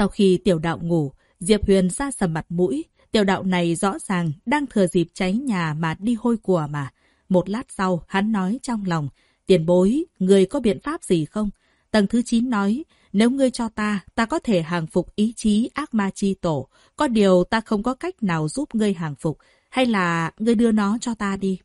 Sau khi tiểu đạo ngủ, Diệp Huyền ra sầm mặt mũi. Tiểu đạo này rõ ràng đang thừa dịp cháy nhà mà đi hôi của mà. Một lát sau, hắn nói trong lòng, tiền bối, người có biện pháp gì không? Tầng thứ 9 nói, nếu ngươi cho ta, ta có thể hàng phục ý chí ác ma chi tổ. Có điều ta không có cách nào giúp ngươi hàng phục, hay là ngươi đưa nó cho ta đi.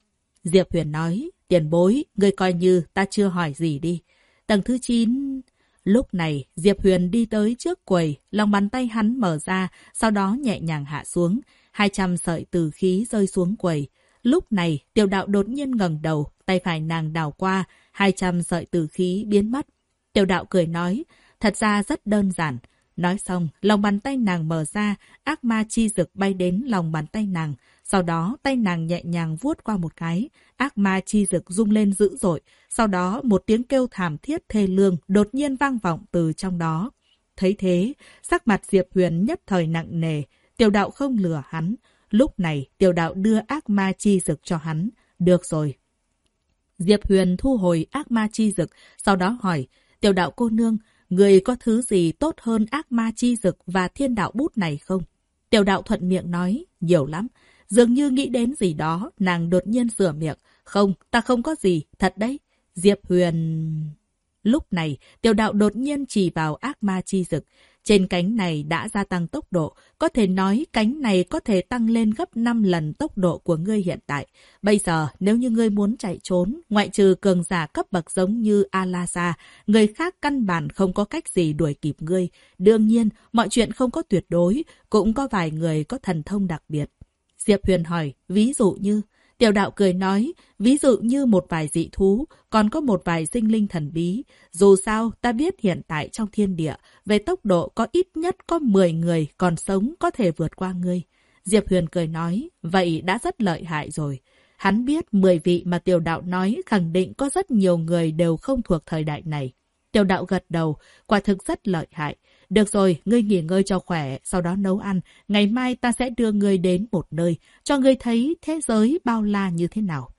Diệp Huyền nói, tiền bối, ngươi coi như ta chưa hỏi gì đi. Tầng thứ 9... Lúc này, Diệp Huyền đi tới trước quầy, lòng bàn tay hắn mở ra, sau đó nhẹ nhàng hạ xuống. 200 sợi từ khí rơi xuống quầy. Lúc này, tiểu đạo đột nhiên ngẩng đầu, tay phải nàng đào qua, 200 sợi từ khí biến mất. Tiểu đạo cười nói, thật ra rất đơn giản. Nói xong, lòng bàn tay nàng mở ra, ác ma chi dực bay đến lòng bàn tay nàng. Sau đó tay nàng nhẹ nhàng vuốt qua một cái, ác ma chi dực rung lên dữ dội. Sau đó một tiếng kêu thảm thiết thê lương đột nhiên vang vọng từ trong đó. Thấy thế, sắc mặt Diệp Huyền nhất thời nặng nề, tiểu đạo không lừa hắn. Lúc này tiểu đạo đưa ác ma chi dực cho hắn. Được rồi. Diệp Huyền thu hồi ác ma chi dực, sau đó hỏi, tiểu đạo cô nương, người có thứ gì tốt hơn ác ma chi dực và thiên đạo bút này không? Tiểu đạo thuận miệng nói, nhiều lắm. Dường như nghĩ đến gì đó, nàng đột nhiên sửa miệng. Không, ta không có gì, thật đấy. Diệp Huyền... Lúc này, tiểu đạo đột nhiên chỉ vào ác ma chi dực. Trên cánh này đã gia tăng tốc độ, có thể nói cánh này có thể tăng lên gấp 5 lần tốc độ của ngươi hiện tại. Bây giờ, nếu như ngươi muốn chạy trốn, ngoại trừ cường giả cấp bậc giống như Alasa, người khác căn bản không có cách gì đuổi kịp ngươi. Đương nhiên, mọi chuyện không có tuyệt đối, cũng có vài người có thần thông đặc biệt. Diệp Huyền hỏi, ví dụ như... Tiểu đạo cười nói, ví dụ như một vài dị thú, còn có một vài sinh linh thần bí. Dù sao, ta biết hiện tại trong thiên địa, về tốc độ có ít nhất có 10 người còn sống có thể vượt qua ngươi. Diệp Huyền cười nói, vậy đã rất lợi hại rồi. Hắn biết 10 vị mà tiểu đạo nói khẳng định có rất nhiều người đều không thuộc thời đại này. Tiểu đạo gật đầu, quả thực rất lợi hại. Được rồi, ngươi nghỉ ngơi cho khỏe, sau đó nấu ăn. Ngày mai ta sẽ đưa ngươi đến một nơi, cho ngươi thấy thế giới bao la như thế nào.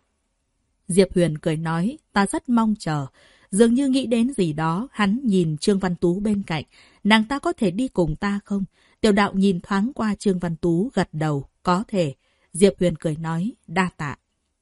Diệp Huyền cười nói, ta rất mong chờ. Dường như nghĩ đến gì đó, hắn nhìn Trương Văn Tú bên cạnh. Nàng ta có thể đi cùng ta không? Tiểu đạo nhìn thoáng qua Trương Văn Tú, gật đầu, có thể. Diệp Huyền cười nói, đa tạ.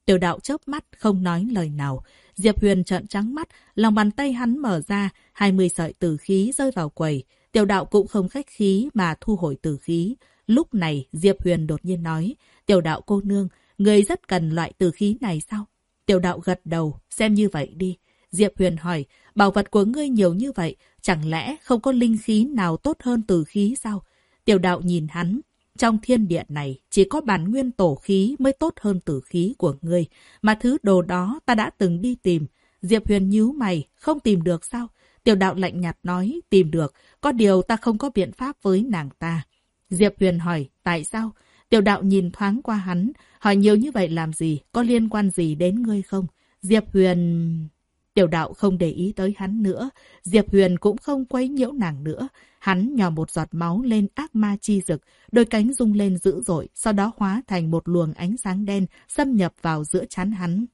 Tiểu đạo chớp mắt, không nói lời nào. Diệp Huyền trợn trắng mắt, lòng bàn tay hắn mở ra, 20 sợi tử khí rơi vào quầy. Tiểu đạo cũng không khách khí mà thu hồi tử khí. Lúc này Diệp Huyền đột nhiên nói, tiểu đạo cô nương, người rất cần loại tử khí này sao? Tiểu đạo gật đầu, xem như vậy đi. Diệp Huyền hỏi, bảo vật của ngươi nhiều như vậy, chẳng lẽ không có linh khí nào tốt hơn tử khí sao? Tiểu đạo nhìn hắn, trong thiên địa này chỉ có bản nguyên tổ khí mới tốt hơn tử khí của ngươi, mà thứ đồ đó ta đã từng đi tìm. Diệp Huyền nhíu mày, không tìm được sao? Tiểu đạo lạnh nhạt nói, tìm được, có điều ta không có biện pháp với nàng ta. Diệp Huyền hỏi, tại sao? Tiểu đạo nhìn thoáng qua hắn, hỏi nhiều như vậy làm gì, có liên quan gì đến ngươi không? Diệp Huyền... Tiểu đạo không để ý tới hắn nữa, Diệp Huyền cũng không quấy nhiễu nàng nữa. Hắn nhỏ một giọt máu lên ác ma chi rực, đôi cánh rung lên dữ dội, sau đó hóa thành một luồng ánh sáng đen xâm nhập vào giữa chán hắn.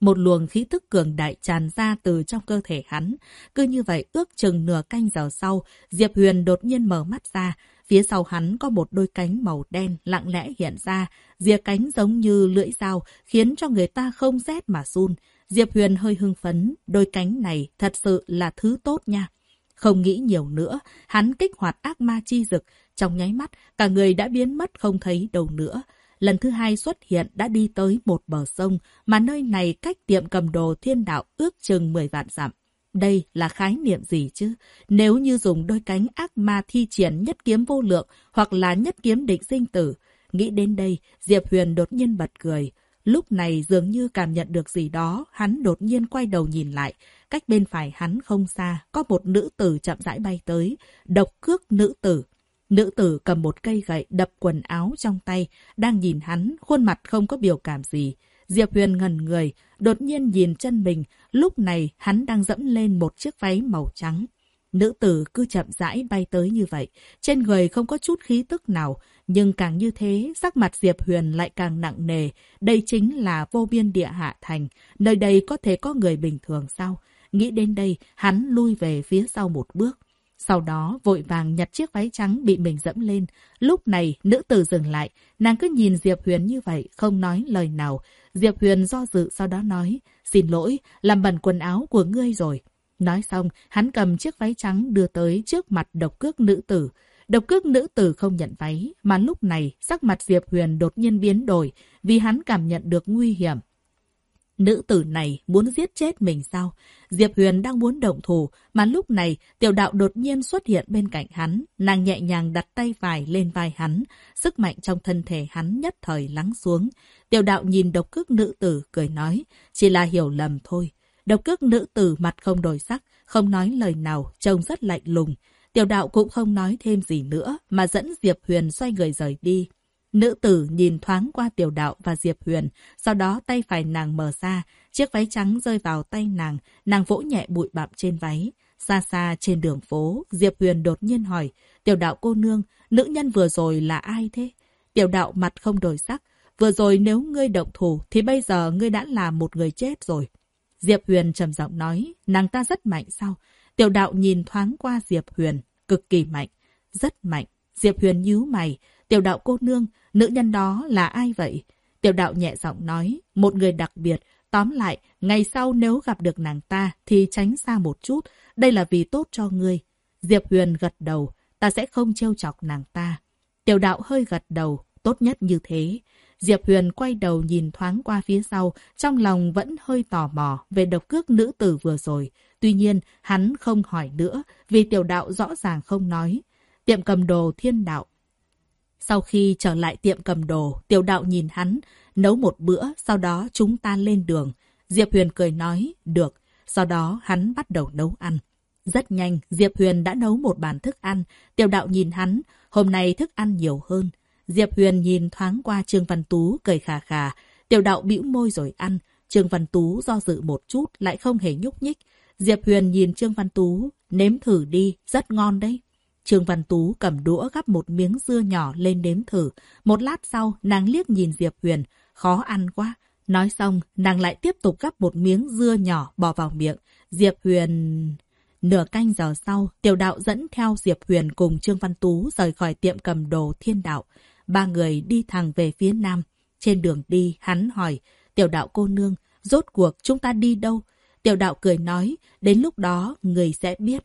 Một luồng khí tức cường đại tràn ra từ trong cơ thể hắn. Cứ như vậy ước chừng nửa canh giờ sau, Diệp Huyền đột nhiên mở mắt ra. Phía sau hắn có một đôi cánh màu đen lặng lẽ hiện ra. Rìa cánh giống như lưỡi dao, khiến cho người ta không rét mà run. Diệp Huyền hơi hưng phấn, đôi cánh này thật sự là thứ tốt nha. Không nghĩ nhiều nữa, hắn kích hoạt ác ma chi dực. Trong nháy mắt, cả người đã biến mất không thấy đâu nữa lần thứ hai xuất hiện đã đi tới một bờ sông, mà nơi này cách tiệm cầm đồ thiên đạo ước chừng 10 vạn dặm. Đây là khái niệm gì chứ? Nếu như dùng đôi cánh ác ma thi triển nhất kiếm vô lượng hoặc là nhất kiếm định sinh tử, nghĩ đến đây, Diệp Huyền đột nhiên bật cười. Lúc này dường như cảm nhận được gì đó, hắn đột nhiên quay đầu nhìn lại. Cách bên phải hắn không xa, có một nữ tử chậm rãi bay tới. Độc cước nữ tử. Nữ tử cầm một cây gậy đập quần áo trong tay, đang nhìn hắn, khuôn mặt không có biểu cảm gì. Diệp Huyền ngần người, đột nhiên nhìn chân mình, lúc này hắn đang dẫm lên một chiếc váy màu trắng. Nữ tử cứ chậm rãi bay tới như vậy, trên người không có chút khí tức nào, nhưng càng như thế, sắc mặt Diệp Huyền lại càng nặng nề. Đây chính là vô biên địa hạ thành, nơi đây có thể có người bình thường sao? Nghĩ đến đây, hắn lui về phía sau một bước. Sau đó vội vàng nhặt chiếc váy trắng bị mình dẫm lên. Lúc này nữ tử dừng lại, nàng cứ nhìn Diệp Huyền như vậy, không nói lời nào. Diệp Huyền do dự sau đó nói, xin lỗi, làm bẩn quần áo của ngươi rồi. Nói xong, hắn cầm chiếc váy trắng đưa tới trước mặt độc cước nữ tử. Độc cước nữ tử không nhận váy, mà lúc này sắc mặt Diệp Huyền đột nhiên biến đổi vì hắn cảm nhận được nguy hiểm. Nữ tử này muốn giết chết mình sao? Diệp Huyền đang muốn động thủ, mà lúc này tiểu đạo đột nhiên xuất hiện bên cạnh hắn. Nàng nhẹ nhàng đặt tay vài lên vai hắn, sức mạnh trong thân thể hắn nhất thời lắng xuống. Tiểu đạo nhìn độc cước nữ tử, cười nói, chỉ là hiểu lầm thôi. Độc cước nữ tử mặt không đổi sắc, không nói lời nào, trông rất lạnh lùng. Tiểu đạo cũng không nói thêm gì nữa, mà dẫn Diệp Huyền xoay người rời đi. Nữ tử nhìn thoáng qua tiểu đạo và Diệp Huyền, sau đó tay phải nàng mở ra, chiếc váy trắng rơi vào tay nàng, nàng vỗ nhẹ bụi bặm trên váy. Xa xa trên đường phố, Diệp Huyền đột nhiên hỏi, tiểu đạo cô nương, nữ nhân vừa rồi là ai thế? Tiểu đạo mặt không đổi sắc, vừa rồi nếu ngươi động thủ thì bây giờ ngươi đã là một người chết rồi. Diệp Huyền trầm giọng nói, nàng ta rất mạnh sao? Tiểu đạo nhìn thoáng qua Diệp Huyền, cực kỳ mạnh, rất mạnh. Diệp Huyền nhíu mày, tiểu đạo cô nương, nữ nhân đó là ai vậy? Tiểu đạo nhẹ giọng nói, một người đặc biệt. Tóm lại, ngày sau nếu gặp được nàng ta thì tránh xa một chút, đây là vì tốt cho ngươi. Diệp Huyền gật đầu, ta sẽ không trêu chọc nàng ta. Tiểu đạo hơi gật đầu, tốt nhất như thế. Diệp Huyền quay đầu nhìn thoáng qua phía sau, trong lòng vẫn hơi tò mò về độc cước nữ tử vừa rồi. Tuy nhiên, hắn không hỏi nữa, vì tiểu đạo rõ ràng không nói. Tiệm cầm đồ thiên đạo. Sau khi trở lại tiệm cầm đồ, tiểu đạo nhìn hắn, nấu một bữa, sau đó chúng ta lên đường. Diệp Huyền cười nói, được. Sau đó hắn bắt đầu nấu ăn. Rất nhanh, Diệp Huyền đã nấu một bàn thức ăn. Tiểu đạo nhìn hắn, hôm nay thức ăn nhiều hơn. Diệp Huyền nhìn thoáng qua Trương Văn Tú cười khà khà. Tiểu đạo bĩu môi rồi ăn. Trương Văn Tú do dự một chút lại không hề nhúc nhích. Diệp Huyền nhìn Trương Văn Tú, nếm thử đi, rất ngon đấy. Trương Văn Tú cầm đũa gắp một miếng dưa nhỏ lên nếm thử. Một lát sau, nàng liếc nhìn Diệp Huyền, khó ăn quá. Nói xong, nàng lại tiếp tục gắp một miếng dưa nhỏ bỏ vào miệng. Diệp Huyền... Nửa canh giờ sau, tiểu đạo dẫn theo Diệp Huyền cùng Trương Văn Tú rời khỏi tiệm cầm đồ thiên đạo. Ba người đi thẳng về phía nam. Trên đường đi, hắn hỏi, tiểu đạo cô nương, rốt cuộc chúng ta đi đâu? Tiểu đạo cười nói, đến lúc đó người sẽ biết.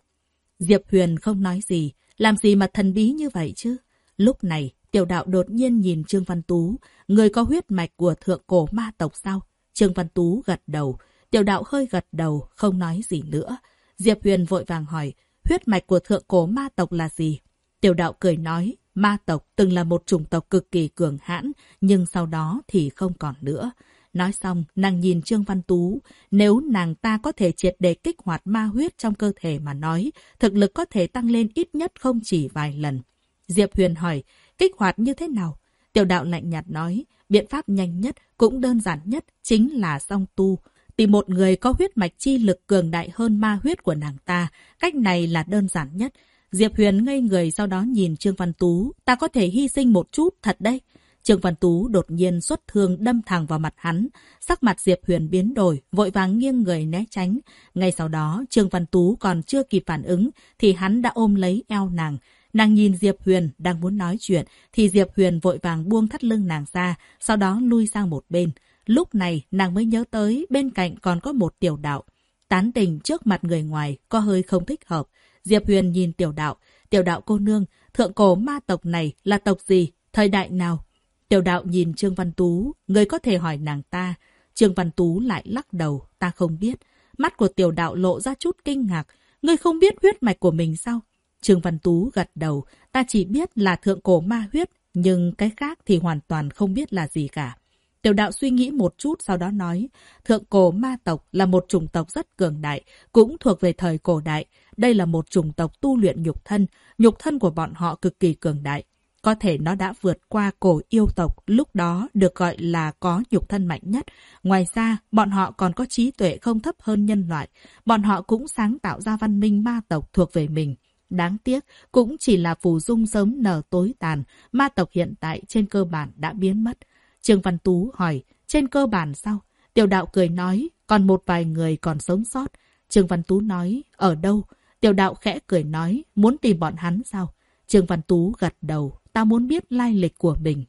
Diệp Huyền không nói gì, làm gì mà thần bí như vậy chứ? Lúc này, tiểu đạo đột nhiên nhìn Trương Văn Tú, người có huyết mạch của thượng cổ ma tộc sao? Trương Văn Tú gật đầu, tiểu đạo hơi gật đầu, không nói gì nữa. Diệp Huyền vội vàng hỏi, huyết mạch của thượng cổ ma tộc là gì? Tiểu đạo cười nói, Ma tộc từng là một chủng tộc cực kỳ cường hãn, nhưng sau đó thì không còn nữa. Nói xong, nàng nhìn Trương Văn Tú. Nếu nàng ta có thể triệt để kích hoạt ma huyết trong cơ thể mà nói, thực lực có thể tăng lên ít nhất không chỉ vài lần. Diệp Huyền hỏi, kích hoạt như thế nào? Tiểu đạo lạnh nhạt nói, biện pháp nhanh nhất, cũng đơn giản nhất, chính là song tu. Tìm một người có huyết mạch chi lực cường đại hơn ma huyết của nàng ta. Cách này là đơn giản nhất. Diệp Huyền ngây người sau đó nhìn Trương Văn Tú. Ta có thể hy sinh một chút, thật đấy. Trương Văn Tú đột nhiên xuất thương đâm thẳng vào mặt hắn. Sắc mặt Diệp Huyền biến đổi, vội vàng nghiêng người né tránh. Ngay sau đó, Trương Văn Tú còn chưa kịp phản ứng, thì hắn đã ôm lấy eo nàng. Nàng nhìn Diệp Huyền đang muốn nói chuyện, thì Diệp Huyền vội vàng buông thắt lưng nàng ra, sau đó lui sang một bên. Lúc này, nàng mới nhớ tới bên cạnh còn có một tiểu đạo. Tán tình trước mặt người ngoài có hơi không thích hợp. Diệp Huyền nhìn tiểu đạo. Tiểu đạo cô nương, thượng cổ ma tộc này là tộc gì? Thời đại nào? Tiểu đạo nhìn Trương Văn Tú, người có thể hỏi nàng ta. Trương Văn Tú lại lắc đầu, ta không biết. Mắt của tiểu đạo lộ ra chút kinh ngạc. Ngươi không biết huyết mạch của mình sao? Trương Văn Tú gật đầu, ta chỉ biết là thượng cổ ma huyết, nhưng cái khác thì hoàn toàn không biết là gì cả. Tiểu đạo suy nghĩ một chút sau đó nói, thượng cổ ma tộc là một chủng tộc rất cường đại, cũng thuộc về thời cổ đại. Đây là một chủng tộc tu luyện nhục thân, nhục thân của bọn họ cực kỳ cường đại. Có thể nó đã vượt qua cổ yêu tộc, lúc đó được gọi là có nhục thân mạnh nhất. Ngoài ra, bọn họ còn có trí tuệ không thấp hơn nhân loại. Bọn họ cũng sáng tạo ra văn minh ma tộc thuộc về mình. Đáng tiếc, cũng chỉ là phù dung sớm nở tối tàn, ma tộc hiện tại trên cơ bản đã biến mất. Trương Văn Tú hỏi, trên cơ bản sao? Tiểu đạo cười nói, còn một vài người còn sống sót. Trương Văn Tú nói, ở đâu? Tiểu đạo khẽ cười nói, muốn tìm bọn hắn sao? Trương Văn Tú gật đầu, ta muốn biết lai lịch của mình.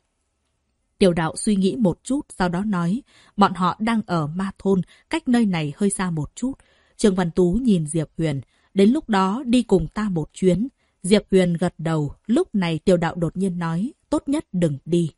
Tiểu đạo suy nghĩ một chút, sau đó nói, bọn họ đang ở Ma Thôn, cách nơi này hơi xa một chút. Trương Văn Tú nhìn Diệp Huyền, đến lúc đó đi cùng ta một chuyến. Diệp Huyền gật đầu, lúc này tiểu đạo đột nhiên nói, tốt nhất đừng đi.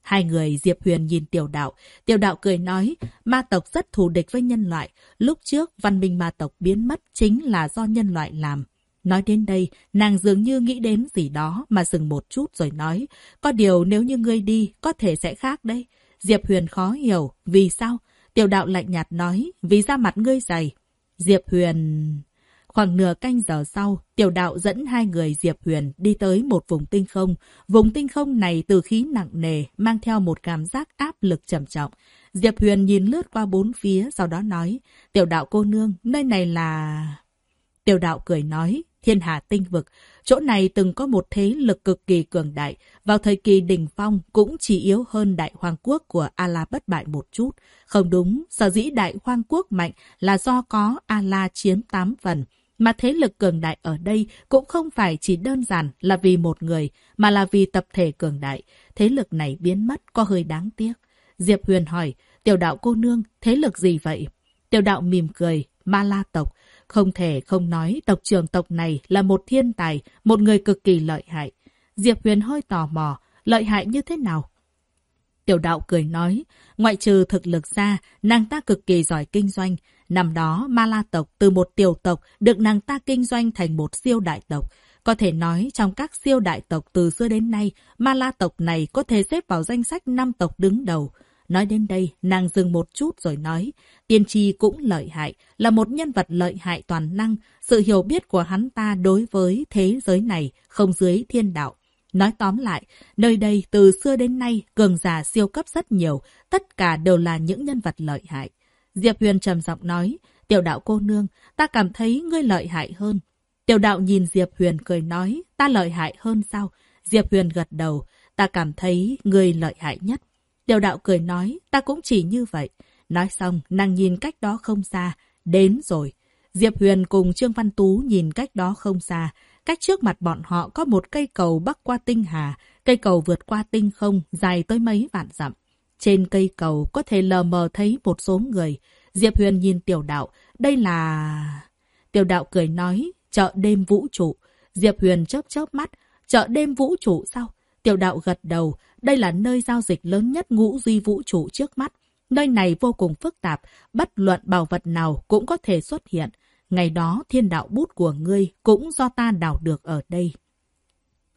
Hai người Diệp Huyền nhìn tiểu đạo. Tiểu đạo cười nói, ma tộc rất thù địch với nhân loại. Lúc trước, văn minh ma tộc biến mất chính là do nhân loại làm. Nói đến đây, nàng dường như nghĩ đến gì đó mà dừng một chút rồi nói. Có điều nếu như ngươi đi, có thể sẽ khác đấy. Diệp Huyền khó hiểu. Vì sao? Tiểu đạo lạnh nhạt nói, vì da mặt ngươi dày. Diệp Huyền... Khoảng nửa canh giờ sau, tiểu đạo dẫn hai người Diệp Huyền đi tới một vùng tinh không. Vùng tinh không này từ khí nặng nề, mang theo một cảm giác áp lực trầm trọng. Diệp Huyền nhìn lướt qua bốn phía, sau đó nói, tiểu đạo cô nương, nơi này là... Tiểu đạo cười nói, thiên hà tinh vực. Chỗ này từng có một thế lực cực kỳ cường đại. Vào thời kỳ đỉnh phong cũng chỉ yếu hơn đại hoàng quốc của A-la bất bại một chút. Không đúng, sở dĩ đại hoàng quốc mạnh là do có A-la chiếm 8 phần. Mà thế lực cường đại ở đây cũng không phải chỉ đơn giản là vì một người, mà là vì tập thể cường đại. Thế lực này biến mất có hơi đáng tiếc. Diệp Huyền hỏi, tiểu đạo cô nương, thế lực gì vậy? Tiểu đạo mỉm cười, ma la tộc. Không thể không nói tộc trưởng tộc này là một thiên tài, một người cực kỳ lợi hại. Diệp Huyền hơi tò mò, lợi hại như thế nào? Tiểu đạo cười nói, ngoại trừ thực lực ra, nàng ta cực kỳ giỏi kinh doanh. Năm đó, Ma La tộc từ một tiểu tộc được nàng ta kinh doanh thành một siêu đại tộc. Có thể nói trong các siêu đại tộc từ xưa đến nay, Ma La tộc này có thể xếp vào danh sách năm tộc đứng đầu. Nói đến đây, nàng dừng một chút rồi nói, tiên tri cũng lợi hại, là một nhân vật lợi hại toàn năng. Sự hiểu biết của hắn ta đối với thế giới này không dưới thiên đạo. Nói tóm lại, nơi đây từ xưa đến nay cường giả siêu cấp rất nhiều, tất cả đều là những nhân vật lợi hại. Diệp Huyền trầm giọng nói, tiểu đạo cô nương, ta cảm thấy ngươi lợi hại hơn. Tiểu đạo nhìn Diệp Huyền cười nói, ta lợi hại hơn sao? Diệp Huyền gật đầu, ta cảm thấy ngươi lợi hại nhất. Tiểu đạo cười nói, ta cũng chỉ như vậy. Nói xong, nàng nhìn cách đó không xa, đến rồi. Diệp Huyền cùng Trương Văn Tú nhìn cách đó không xa, Cách trước mặt bọn họ có một cây cầu bắc qua tinh hà, cây cầu vượt qua tinh không, dài tới mấy vạn dặm. Trên cây cầu có thể lờ mờ thấy một số người. Diệp Huyền nhìn tiểu đạo, đây là... Tiểu đạo cười nói, chợ đêm vũ trụ. Diệp Huyền chớp chớp mắt, chợ đêm vũ trụ sao? Tiểu đạo gật đầu, đây là nơi giao dịch lớn nhất ngũ duy vũ trụ trước mắt. Nơi này vô cùng phức tạp, bất luận bảo vật nào cũng có thể xuất hiện. Ngày đó thiên đạo bút của ngươi cũng do ta đào được ở đây.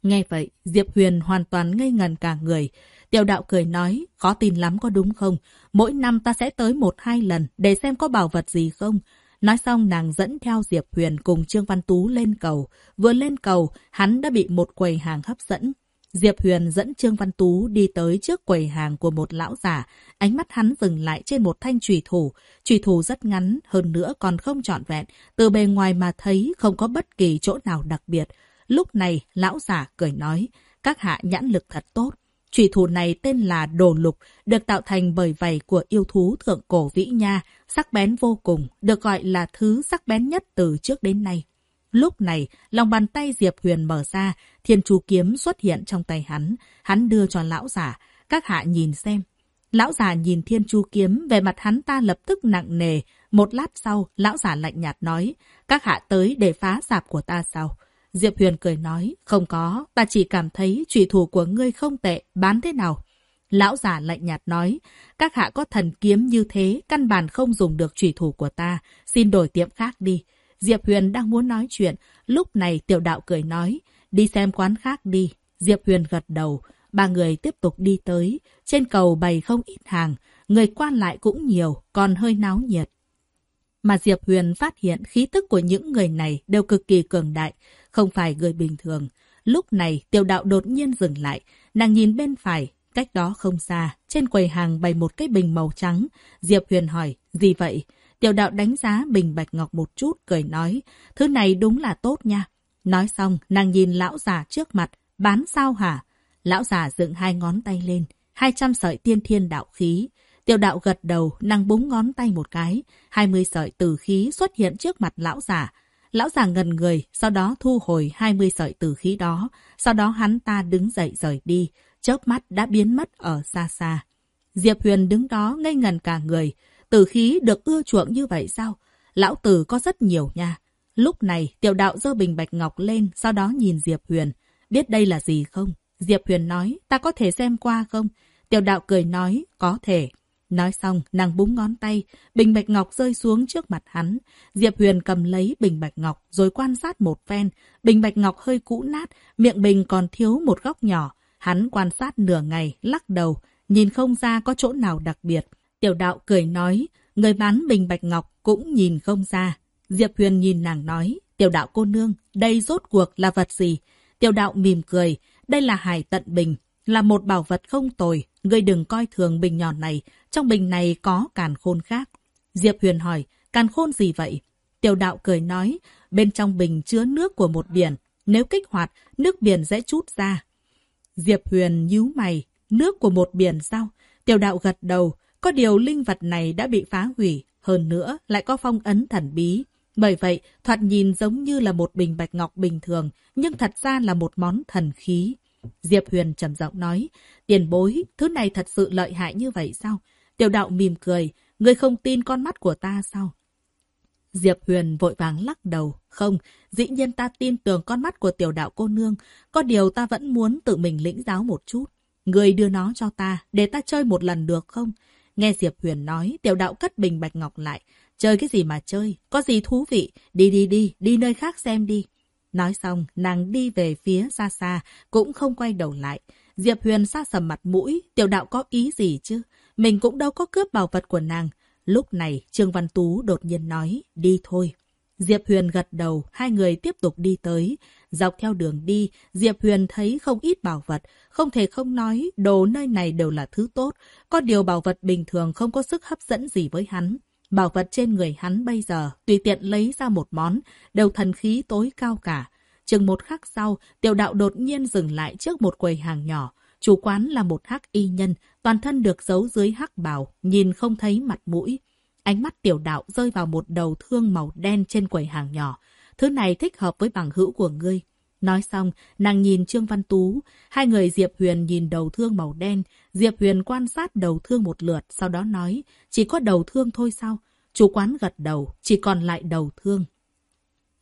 Nghe vậy, Diệp Huyền hoàn toàn ngây ngần cả người. Tiểu đạo cười nói, khó tin lắm có đúng không? Mỗi năm ta sẽ tới một hai lần để xem có bảo vật gì không. Nói xong nàng dẫn theo Diệp Huyền cùng Trương Văn Tú lên cầu. Vừa lên cầu, hắn đã bị một quầy hàng hấp dẫn. Diệp Huyền dẫn Trương Văn Tú đi tới trước quầy hàng của một lão giả. Ánh mắt hắn dừng lại trên một thanh trùy thủ. Trùy thủ rất ngắn, hơn nữa còn không trọn vẹn. Từ bề ngoài mà thấy không có bất kỳ chỗ nào đặc biệt. Lúc này, lão giả cười nói, các hạ nhãn lực thật tốt. Trùy thủ này tên là Đồ Lục, được tạo thành bởi vảy của yêu thú thượng cổ vĩ nha, sắc bén vô cùng, được gọi là thứ sắc bén nhất từ trước đến nay. Lúc này, lòng bàn tay Diệp Huyền mở ra, thiên chú kiếm xuất hiện trong tay hắn. Hắn đưa cho lão giả. Các hạ nhìn xem. Lão giả nhìn thiên chu kiếm, về mặt hắn ta lập tức nặng nề. Một lát sau, lão giả lạnh nhạt nói, các hạ tới để phá sạp của ta sao? Diệp Huyền cười nói, không có, ta chỉ cảm thấy trùy thủ của ngươi không tệ, bán thế nào? Lão giả lạnh nhạt nói, các hạ có thần kiếm như thế, căn bản không dùng được trùy thủ của ta, xin đổi tiệm khác đi. Diệp Huyền đang muốn nói chuyện, lúc này tiểu đạo cười nói, đi xem quán khác đi. Diệp Huyền gật đầu, ba người tiếp tục đi tới. Trên cầu bày không ít hàng, người quan lại cũng nhiều, còn hơi náo nhiệt. Mà Diệp Huyền phát hiện khí tức của những người này đều cực kỳ cường đại, không phải người bình thường. Lúc này, tiểu đạo đột nhiên dừng lại, nàng nhìn bên phải, cách đó không xa, trên quầy hàng bày một cái bình màu trắng. Diệp Huyền hỏi, gì vậy? Tiểu đạo đánh giá bình bạch ngọc một chút, cười nói, thứ này đúng là tốt nha. Nói xong, nàng nhìn lão già trước mặt, bán sao hả? Lão già dựng hai ngón tay lên, hai trăm sợi tiên thiên đạo khí. Tiểu đạo gật đầu, nàng búng ngón tay một cái, hai mươi sợi tử khí xuất hiện trước mặt lão già. Lão già ngần người, sau đó thu hồi hai mươi sợi tử khí đó, sau đó hắn ta đứng dậy rời đi, chớp mắt đã biến mất ở xa xa. Diệp Huyền đứng đó ngây ngần cả người, tử khí được ưa chuộng như vậy sao? Lão tử có rất nhiều nha. Lúc này, tiểu đạo dơ bình bạch ngọc lên, sau đó nhìn Diệp Huyền. Biết đây là gì không? Diệp Huyền nói, ta có thể xem qua không? Tiểu đạo cười nói, có thể. Nói xong, nàng búng ngón tay, bình bạch ngọc rơi xuống trước mặt hắn. Diệp Huyền cầm lấy bình bạch ngọc, rồi quan sát một phen. Bình bạch ngọc hơi cũ nát, miệng bình còn thiếu một góc nhỏ. Hắn quan sát nửa ngày, lắc đầu, nhìn không ra có chỗ nào đặc biệt. Tiểu đạo cười nói, người bán bình bạch ngọc cũng nhìn không ra. Diệp Huyền nhìn nàng nói, tiểu đạo cô nương, đây rốt cuộc là vật gì? Tiểu đạo mỉm cười, đây là hải tận bình, là một bảo vật không tồi. Ngươi đừng coi thường bình nhỏ này, trong bình này có càn khôn khác. Diệp Huyền hỏi, càn khôn gì vậy? Tiểu đạo cười nói, bên trong bình chứa nước của một biển. Nếu kích hoạt, nước biển sẽ chút ra. Diệp Huyền nhíu mày, nước của một biển sao? Tiểu đạo gật đầu, có điều linh vật này đã bị phá hủy, hơn nữa lại có phong ấn thần bí. Bởi vậy, thoạt nhìn giống như là một bình bạch ngọc bình thường, nhưng thật ra là một món thần khí. Diệp Huyền trầm giọng nói, tiền bối, thứ này thật sự lợi hại như vậy sao? Tiểu đạo mỉm cười, ngươi không tin con mắt của ta sao? Diệp Huyền vội vàng lắc đầu. Không, dĩ nhiên ta tin tưởng con mắt của tiểu đạo cô nương. Có điều ta vẫn muốn tự mình lĩnh giáo một chút. Người đưa nó cho ta, để ta chơi một lần được không? Nghe Diệp Huyền nói, tiểu đạo cất bình bạch ngọc lại. Chơi cái gì mà chơi? Có gì thú vị? Đi đi đi, đi nơi khác xem đi. Nói xong, nàng đi về phía xa xa, cũng không quay đầu lại. Diệp Huyền xa sầm mặt mũi, tiểu đạo có ý gì chứ? Mình cũng đâu có cướp bảo vật của nàng. Lúc này, Trương Văn Tú đột nhiên nói, đi thôi. Diệp Huyền gật đầu, hai người tiếp tục đi tới. Dọc theo đường đi, Diệp Huyền thấy không ít bảo vật. Không thể không nói, đồ nơi này đều là thứ tốt. Có điều bảo vật bình thường không có sức hấp dẫn gì với hắn. Bảo vật trên người hắn bây giờ, tùy tiện lấy ra một món, đều thần khí tối cao cả. Chừng một khắc sau, tiểu đạo đột nhiên dừng lại trước một quầy hàng nhỏ. Chủ quán là một hắc y nhân, toàn thân được giấu dưới hắc bào, nhìn không thấy mặt mũi. Ánh mắt tiểu đạo rơi vào một đầu thương màu đen trên quầy hàng nhỏ. Thứ này thích hợp với bằng hữu của ngươi. Nói xong, nàng nhìn Trương Văn Tú. Hai người Diệp Huyền nhìn đầu thương màu đen. Diệp Huyền quan sát đầu thương một lượt, sau đó nói, chỉ có đầu thương thôi sao? Chủ quán gật đầu, chỉ còn lại đầu thương.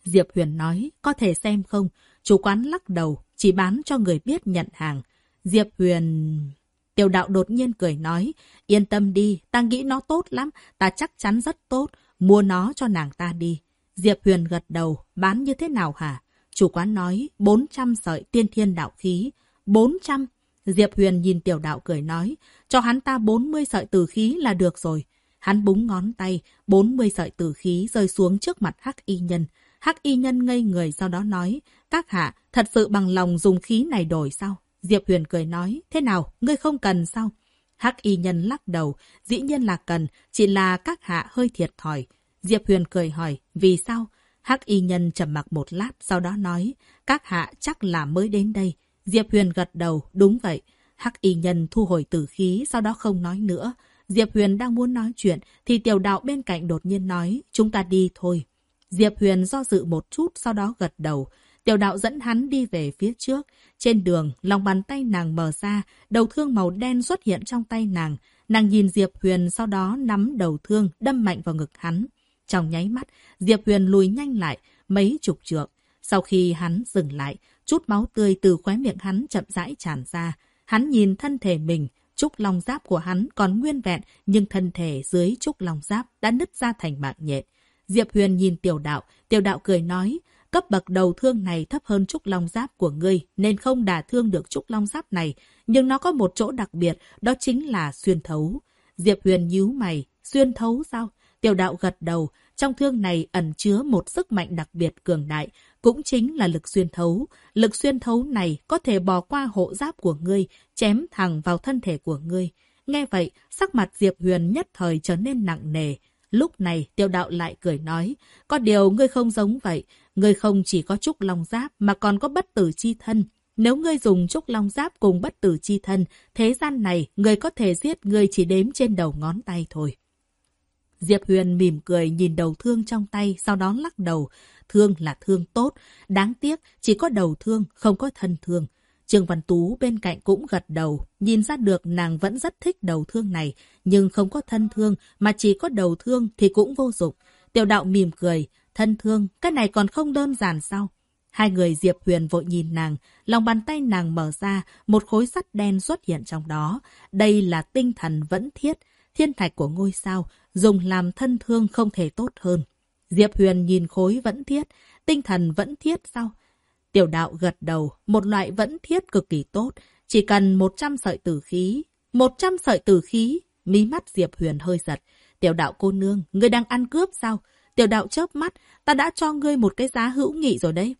Diệp Huyền nói, có thể xem không? Chủ quán lắc đầu, chỉ bán cho người biết nhận hàng. Diệp Huyền... Tiểu đạo đột nhiên cười nói, yên tâm đi, ta nghĩ nó tốt lắm, ta chắc chắn rất tốt, mua nó cho nàng ta đi. Diệp Huyền gật đầu, bán như thế nào hả? Chủ quán nói, 400 sợi tiên thiên đạo khí. 400? Diệp Huyền nhìn tiểu đạo cười nói, cho hắn ta 40 sợi tử khí là được rồi. Hắn búng ngón tay, 40 sợi tử khí rơi xuống trước mặt Hắc Y Nhân. Hắc Y Nhân ngây người sau đó nói, các hạ, thật sự bằng lòng dùng khí này đổi sao? Diệp Huyền cười nói, thế nào, ngươi không cần sao? Hắc Y Nhân lắc đầu, dĩ nhiên là cần, chỉ là các hạ hơi thiệt thòi. Diệp Huyền cười hỏi, vì sao? Hắc Y Nhân trầm mặc một lát, sau đó nói, các hạ chắc là mới đến đây. Diệp Huyền gật đầu, đúng vậy. Hắc Y Nhân thu hồi tử khí, sau đó không nói nữa. Diệp Huyền đang muốn nói chuyện, thì tiểu đạo bên cạnh đột nhiên nói, chúng ta đi thôi. Diệp Huyền do dự một chút, sau đó gật đầu. Tiểu đạo dẫn hắn đi về phía trước. Trên đường, lòng bàn tay nàng mở ra, đầu thương màu đen xuất hiện trong tay nàng. Nàng nhìn Diệp Huyền sau đó nắm đầu thương, đâm mạnh vào ngực hắn. Trong nháy mắt, Diệp Huyền lùi nhanh lại, mấy chục trượng. Sau khi hắn dừng lại, chút máu tươi từ khóe miệng hắn chậm rãi tràn ra. Hắn nhìn thân thể mình, trúc long giáp của hắn còn nguyên vẹn, nhưng thân thể dưới trúc long giáp đã nứt ra thành mạng nhện. Diệp Huyền nhìn tiểu đạo, tiểu đạo cười nói, cấp bậc đầu thương này thấp hơn trúc long giáp của ngươi, nên không đả thương được trúc long giáp này. Nhưng nó có một chỗ đặc biệt, đó chính là xuyên thấu. Diệp Huyền nhíu mày, xuyên thấu sao? Tiểu đạo gật đầu, trong thương này ẩn chứa một sức mạnh đặc biệt cường đại, cũng chính là lực xuyên thấu. Lực xuyên thấu này có thể bò qua hộ giáp của ngươi, chém thẳng vào thân thể của ngươi. Nghe vậy, sắc mặt Diệp Huyền nhất thời trở nên nặng nề. Lúc này, tiêu đạo lại cười nói, có điều ngươi không giống vậy, ngươi không chỉ có trúc long giáp mà còn có bất tử chi thân. Nếu ngươi dùng trúc long giáp cùng bất tử chi thân, thế gian này ngươi có thể giết ngươi chỉ đếm trên đầu ngón tay thôi. Diệp Huyền mỉm cười nhìn đầu thương trong tay, sau đó lắc đầu. Thương là thương tốt, đáng tiếc chỉ có đầu thương, không có thân thương. Trương Văn Tú bên cạnh cũng gật đầu, nhìn ra được nàng vẫn rất thích đầu thương này, nhưng không có thân thương mà chỉ có đầu thương thì cũng vô dụng. Tiểu đạo mỉm cười, thân thương, cái này còn không đơn giản sao? Hai người Diệp Huyền vội nhìn nàng, lòng bàn tay nàng mở ra, một khối sắt đen xuất hiện trong đó. Đây là tinh thần vẫn thiết, thiên thạch của ngôi sao, dùng làm thân thương không thể tốt hơn. Diệp Huyền nhìn khối vẫn thiết, tinh thần vẫn thiết sao? Tiểu đạo gật đầu, một loại vẫn thiết cực kỳ tốt, chỉ cần 100 sợi tử khí. 100 sợi tử khí, mí mắt Diệp Huyền hơi giật. Tiểu đạo cô nương, ngươi đang ăn cướp sao? Tiểu đạo chớp mắt, ta đã cho ngươi một cái giá hữu nghị rồi đấy.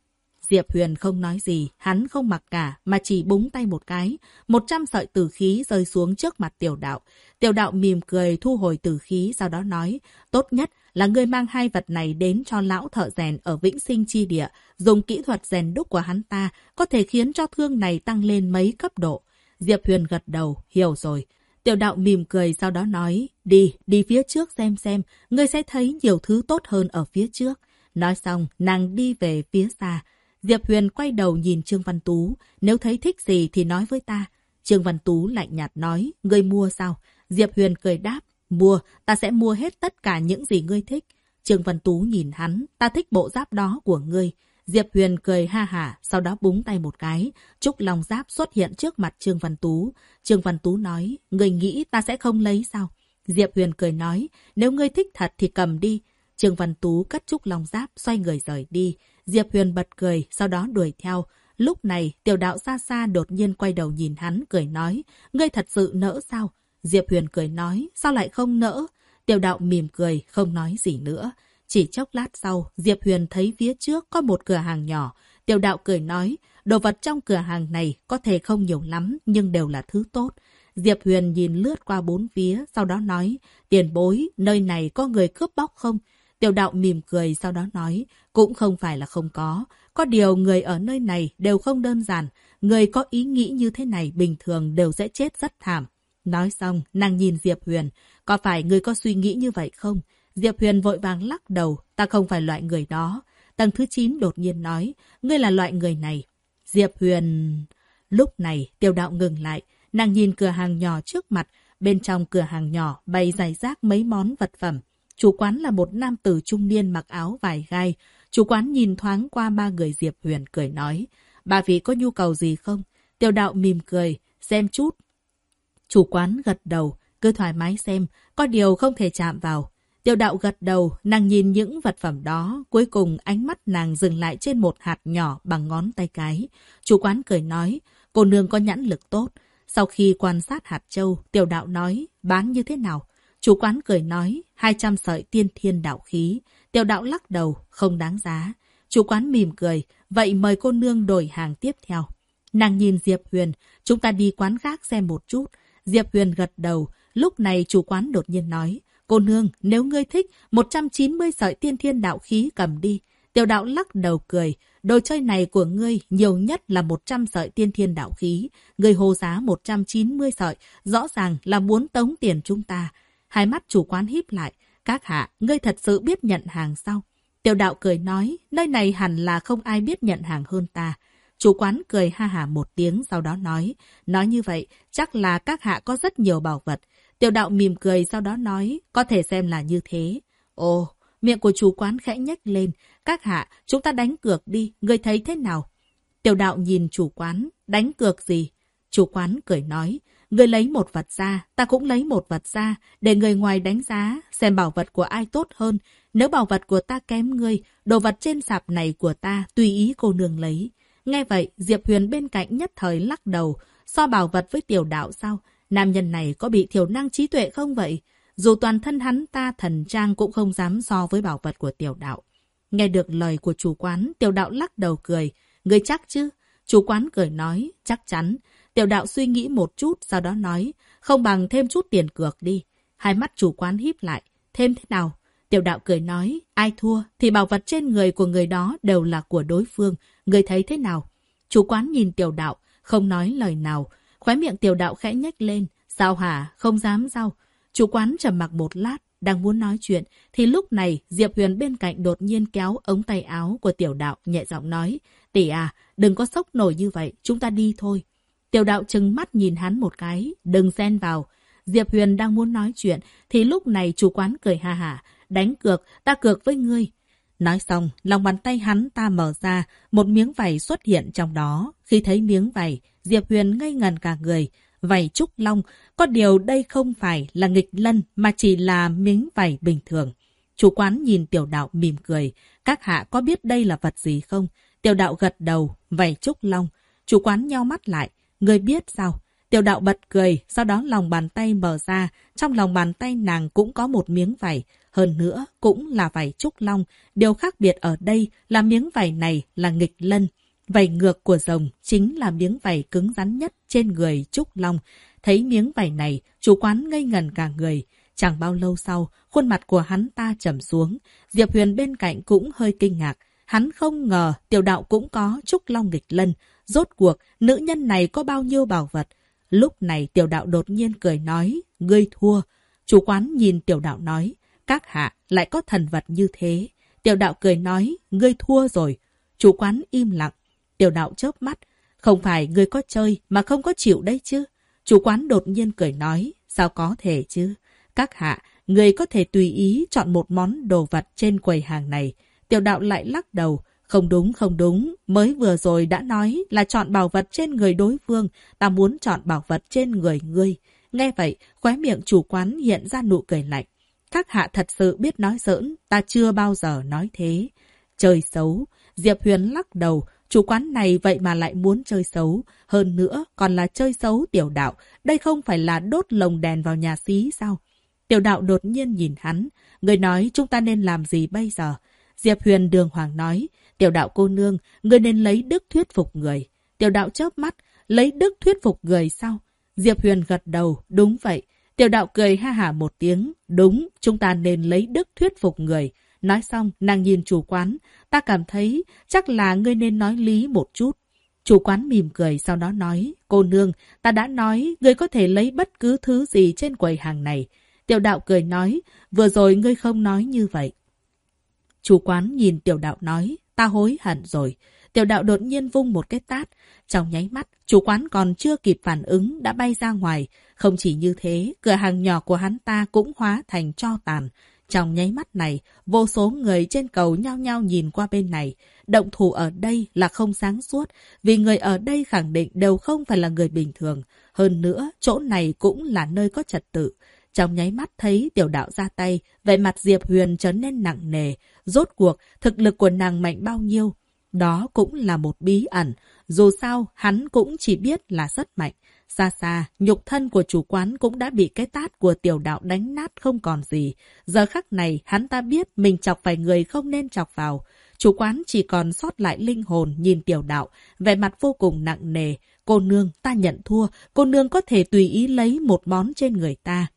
Diệp Huyền không nói gì, hắn không mặc cả, mà chỉ búng tay một cái. Một trăm sợi tử khí rơi xuống trước mặt tiểu đạo. Tiểu đạo mỉm cười thu hồi tử khí, sau đó nói, tốt nhất là ngươi mang hai vật này đến cho lão thợ rèn ở Vĩnh Sinh Chi Địa. Dùng kỹ thuật rèn đúc của hắn ta, có thể khiến cho thương này tăng lên mấy cấp độ. Diệp Huyền gật đầu, hiểu rồi. Tiểu đạo mỉm cười sau đó nói, đi, đi phía trước xem xem, ngươi sẽ thấy nhiều thứ tốt hơn ở phía trước. Nói xong, nàng đi về phía xa. Diệp Huyền quay đầu nhìn Trương Văn Tú. Nếu thấy thích gì thì nói với ta. Trương Văn Tú lạnh nhạt nói. Ngươi mua sao? Diệp Huyền cười đáp. Mua, ta sẽ mua hết tất cả những gì ngươi thích. Trương Văn Tú nhìn hắn. Ta thích bộ giáp đó của ngươi. Diệp Huyền cười ha hả, sau đó búng tay một cái. Trúc Long Giáp xuất hiện trước mặt Trương Văn Tú. Trương Văn Tú nói, ngươi nghĩ ta sẽ không lấy sao? Diệp Huyền cười nói, nếu ngươi thích thật thì cầm đi. Trương Văn Tú cất Trúc Long Giáp, xoay người rời đi. Diệp Huyền bật cười, sau đó đuổi theo. Lúc này, tiểu đạo xa xa đột nhiên quay đầu nhìn hắn, cười nói, ngươi thật sự nỡ sao? Diệp Huyền cười nói, sao lại không nỡ? Tiểu đạo mỉm cười, không nói gì nữa. Chỉ chốc lát sau, Diệp Huyền thấy phía trước có một cửa hàng nhỏ. Tiểu đạo cười nói, đồ vật trong cửa hàng này có thể không nhiều lắm, nhưng đều là thứ tốt. Diệp Huyền nhìn lướt qua bốn phía, sau đó nói, tiền bối, nơi này có người cướp bóc không? Tiểu đạo mỉm cười sau đó nói, cũng không phải là không có. Có điều người ở nơi này đều không đơn giản. Người có ý nghĩ như thế này bình thường đều sẽ chết rất thảm. Nói xong, nàng nhìn Diệp Huyền. Có phải người có suy nghĩ như vậy không? Diệp Huyền vội vàng lắc đầu. Ta không phải loại người đó. Tầng thứ 9 đột nhiên nói. Ngươi là loại người này. Diệp Huyền... Lúc này, Tiêu đạo ngừng lại. Nàng nhìn cửa hàng nhỏ trước mặt. Bên trong cửa hàng nhỏ bày giải rác mấy món vật phẩm. Chủ quán là một nam tử trung niên mặc áo vải gai. Chủ quán nhìn thoáng qua ba người Diệp Huyền cười nói. Bà vị có nhu cầu gì không? Tiêu đạo mỉm cười, xem chút. Chủ quán gật đầu, cứ thoải mái xem, có điều không thể chạm vào. tiểu đạo gật đầu, nàng nhìn những vật phẩm đó, cuối cùng ánh mắt nàng dừng lại trên một hạt nhỏ bằng ngón tay cái. Chủ quán cười nói, cô nương có nhãn lực tốt. Sau khi quan sát hạt châu, tiểu đạo nói, bán như thế nào? Chủ quán cười nói, 200 sợi tiên thiên đạo khí. Tiểu đạo lắc đầu, không đáng giá. Chủ quán mỉm cười, vậy mời cô nương đổi hàng tiếp theo. Nàng nhìn Diệp Huyền, chúng ta đi quán khác xem một chút. Diệp Huyền gật đầu, lúc này chủ quán đột nhiên nói, cô nương, nếu ngươi thích, 190 sợi tiên thiên đạo khí cầm đi. Tiểu đạo lắc đầu cười, đồ chơi này của ngươi nhiều nhất là 100 sợi tiên thiên đạo khí. Ngươi hồ giá 190 sợi, rõ ràng là muốn tống tiền chúng ta. Hai mắt chủ quán híp lại. Các hạ, ngươi thật sự biết nhận hàng sao? Tiểu đạo cười nói, nơi này hẳn là không ai biết nhận hàng hơn ta. Chủ quán cười ha hả một tiếng sau đó nói. Nói như vậy, chắc là các hạ có rất nhiều bảo vật. Tiểu đạo mỉm cười sau đó nói, có thể xem là như thế. Ồ, miệng của chủ quán khẽ nhếch lên. Các hạ, chúng ta đánh cược đi, ngươi thấy thế nào? Tiểu đạo nhìn chủ quán, đánh cược gì? Chủ quán cười nói, người lấy một vật ra, ta cũng lấy một vật ra, để người ngoài đánh giá, xem bảo vật của ai tốt hơn. Nếu bảo vật của ta kém ngươi, đồ vật trên sạp này của ta, tùy ý cô nương lấy. Nghe vậy, Diệp Huyền bên cạnh nhất thời lắc đầu, so bảo vật với tiểu đạo sao? Nam nhân này có bị thiểu năng trí tuệ không vậy? Dù toàn thân hắn ta thần trang cũng không dám so với bảo vật của tiểu đạo. Nghe được lời của chủ quán, tiểu đạo lắc đầu cười. Người chắc chứ? Chủ quán cười nói, chắc chắn. Tiểu đạo suy nghĩ một chút, sau đó nói, không bằng thêm chút tiền cược đi. Hai mắt chủ quán híp lại, thêm thế nào? Tiểu đạo cười nói, ai thua thì bảo vật trên người của người đó đều là của đối phương. Người thấy thế nào? Chủ quán nhìn tiểu đạo, không nói lời nào. Khóe miệng tiểu đạo khẽ nhếch lên. Sao hả? Không dám sao? Chủ quán trầm mặc một lát, đang muốn nói chuyện, thì lúc này Diệp Huyền bên cạnh đột nhiên kéo ống tay áo của tiểu đạo nhẹ giọng nói, tỷ à, đừng có sốc nổi như vậy, chúng ta đi thôi. Tiểu đạo trừng mắt nhìn hắn một cái, đừng xen vào. Diệp Huyền đang muốn nói chuyện, thì lúc này chủ quán cười ha hả, đánh cược, ta cược với ngươi. Nói xong, lòng bàn tay hắn ta mở ra, một miếng vảy xuất hiện trong đó. Khi thấy miếng vảy, Diệp Huyền ngây ngần cả người. Vảy trúc long, có điều đây không phải là nghịch lân mà chỉ là miếng vảy bình thường. Chủ quán nhìn tiểu đạo mỉm cười. Các hạ có biết đây là vật gì không? Tiểu đạo gật đầu, vảy trúc long. Chủ quán nhau mắt lại. Người biết sao? Tiểu đạo bật cười, sau đó lòng bàn tay mở ra. Trong lòng bàn tay nàng cũng có một miếng vải, Hơn nữa, cũng là vải trúc long. Điều khác biệt ở đây là miếng vải này là nghịch lân. Vảy ngược của rồng chính là miếng vảy cứng rắn nhất trên người trúc long. Thấy miếng vảy này, chủ quán ngây ngần cả người. Chẳng bao lâu sau, khuôn mặt của hắn ta trầm xuống. Diệp Huyền bên cạnh cũng hơi kinh ngạc. Hắn không ngờ tiểu đạo cũng có trúc long nghịch lân. Rốt cuộc, nữ nhân này có bao nhiêu bảo vật? Lúc này tiểu đạo đột nhiên cười nói, ngươi thua. Chủ quán nhìn tiểu đạo nói, các hạ lại có thần vật như thế. Tiểu đạo cười nói, ngươi thua rồi. Chủ quán im lặng. Tiểu đạo chớp mắt. Không phải ngươi có chơi mà không có chịu đấy chứ. Chủ quán đột nhiên cười nói, sao có thể chứ? Các hạ, người có thể tùy ý chọn một món đồ vật trên quầy hàng này. Tiểu đạo lại lắc đầu. Không đúng, không đúng. Mới vừa rồi đã nói là chọn bảo vật trên người đối phương. Ta muốn chọn bảo vật trên người ngươi. Nghe vậy, khóe miệng chủ quán hiện ra nụ cười lạnh. Các hạ thật sự biết nói giỡn, ta chưa bao giờ nói thế. Chơi xấu. Diệp Huyền lắc đầu, chủ quán này vậy mà lại muốn chơi xấu. Hơn nữa, còn là chơi xấu tiểu đạo. Đây không phải là đốt lồng đèn vào nhà xí sao? Tiểu đạo đột nhiên nhìn hắn. Người nói chúng ta nên làm gì bây giờ? Diệp Huyền đường hoàng nói. Tiểu đạo cô nương, người nên lấy đức thuyết phục người. Tiểu đạo chớp mắt, lấy đức thuyết phục người sao? Diệp Huyền gật đầu, đúng vậy. Tiểu đạo cười ha hả một tiếng. Đúng, chúng ta nên lấy đức thuyết phục người. Nói xong, nàng nhìn chủ quán. Ta cảm thấy chắc là ngươi nên nói lý một chút. Chủ quán mỉm cười sau đó nói, cô nương, ta đã nói, ngươi có thể lấy bất cứ thứ gì trên quầy hàng này. Tiểu đạo cười nói, vừa rồi ngươi không nói như vậy. Chủ quán nhìn tiểu đạo nói, ta hối hận rồi. Tiểu đạo đột nhiên vung một cái tát. Trong nháy mắt, chủ quán còn chưa kịp phản ứng đã bay ra ngoài. Không chỉ như thế, cửa hàng nhỏ của hắn ta cũng hóa thành cho tàn. Trong nháy mắt này, vô số người trên cầu nhao nhao nhìn qua bên này. Động thủ ở đây là không sáng suốt, vì người ở đây khẳng định đều không phải là người bình thường. Hơn nữa, chỗ này cũng là nơi có trật tự. Trong nháy mắt thấy tiểu đạo ra tay, vẻ mặt Diệp Huyền trở nên nặng nề. Rốt cuộc, thực lực của nàng mạnh bao nhiêu? Đó cũng là một bí ẩn. Dù sao, hắn cũng chỉ biết là rất mạnh. Xa xa, nhục thân của chủ quán cũng đã bị cái tát của tiểu đạo đánh nát không còn gì. Giờ khắc này, hắn ta biết mình chọc phải người không nên chọc vào. Chủ quán chỉ còn sót lại linh hồn nhìn tiểu đạo, vẻ mặt vô cùng nặng nề. Cô nương, ta nhận thua, cô nương có thể tùy ý lấy một món trên người ta.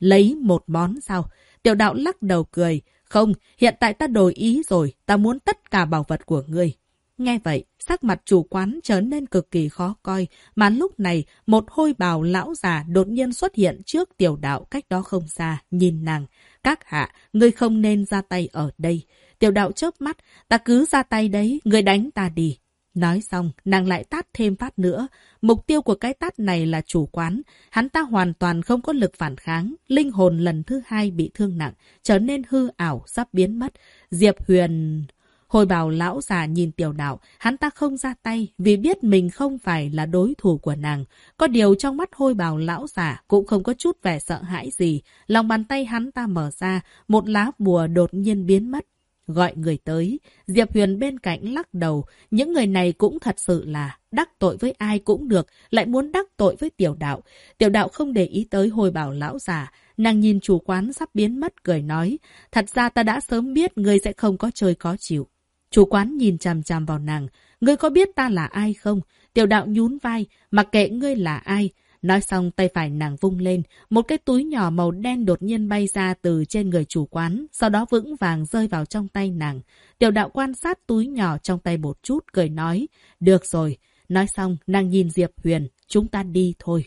Lấy một món sao? Tiểu đạo lắc đầu cười. Không, hiện tại ta đổi ý rồi, ta muốn tất cả bảo vật của ngươi. Nghe vậy, sắc mặt chủ quán trở nên cực kỳ khó coi, mà lúc này một hôi bào lão già đột nhiên xuất hiện trước tiểu đạo cách đó không xa, nhìn nàng. Các hạ, ngươi không nên ra tay ở đây. Tiểu đạo chớp mắt, ta cứ ra tay đấy, ngươi đánh ta đi. Nói xong, nàng lại tát thêm phát nữa. Mục tiêu của cái tát này là chủ quán. Hắn ta hoàn toàn không có lực phản kháng. Linh hồn lần thứ hai bị thương nặng, trở nên hư ảo, sắp biến mất. Diệp Huyền... Hồi bảo lão già nhìn tiểu đạo, hắn ta không ra tay vì biết mình không phải là đối thủ của nàng. Có điều trong mắt hôi bào lão già cũng không có chút vẻ sợ hãi gì. Lòng bàn tay hắn ta mở ra, một lá bùa đột nhiên biến mất. Gọi người tới, Diệp Huyền bên cạnh lắc đầu. Những người này cũng thật sự là đắc tội với ai cũng được, lại muốn đắc tội với tiểu đạo. Tiểu đạo không để ý tới hồi bảo lão già. Nàng nhìn chủ quán sắp biến mất cười nói. Thật ra ta đã sớm biết ngươi sẽ không có chơi có chịu. Chủ quán nhìn chằm chằm vào nàng. Ngươi có biết ta là ai không? Tiểu đạo nhún vai, mặc kệ ngươi là ai. Nói xong tay phải nàng vung lên, một cái túi nhỏ màu đen đột nhiên bay ra từ trên người chủ quán, sau đó vững vàng rơi vào trong tay nàng. Tiểu đạo quan sát túi nhỏ trong tay một chút, cười nói, được rồi. Nói xong, nàng nhìn Diệp Huyền, chúng ta đi thôi.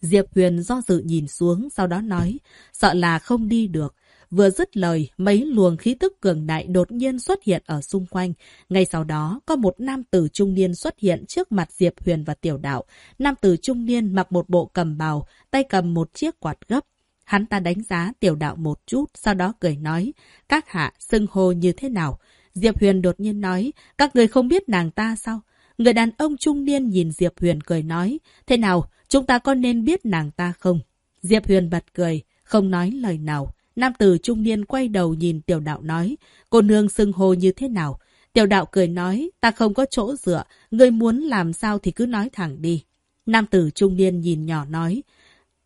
Diệp Huyền do dự nhìn xuống, sau đó nói, sợ là không đi được. Vừa dứt lời, mấy luồng khí tức cường đại đột nhiên xuất hiện ở xung quanh. Ngay sau đó, có một nam tử trung niên xuất hiện trước mặt Diệp Huyền và Tiểu Đạo. Nam tử trung niên mặc một bộ cầm bào, tay cầm một chiếc quạt gấp. Hắn ta đánh giá Tiểu Đạo một chút, sau đó cười nói, các hạ xưng hô như thế nào? Diệp Huyền đột nhiên nói, các người không biết nàng ta sao? Người đàn ông trung niên nhìn Diệp Huyền cười nói, thế nào, chúng ta có nên biết nàng ta không? Diệp Huyền bật cười, không nói lời nào. Nam tử trung niên quay đầu nhìn tiểu đạo nói, cô nương xưng hô như thế nào? Tiểu đạo cười nói, ta không có chỗ dựa, người muốn làm sao thì cứ nói thẳng đi. Nam tử trung niên nhìn nhỏ nói,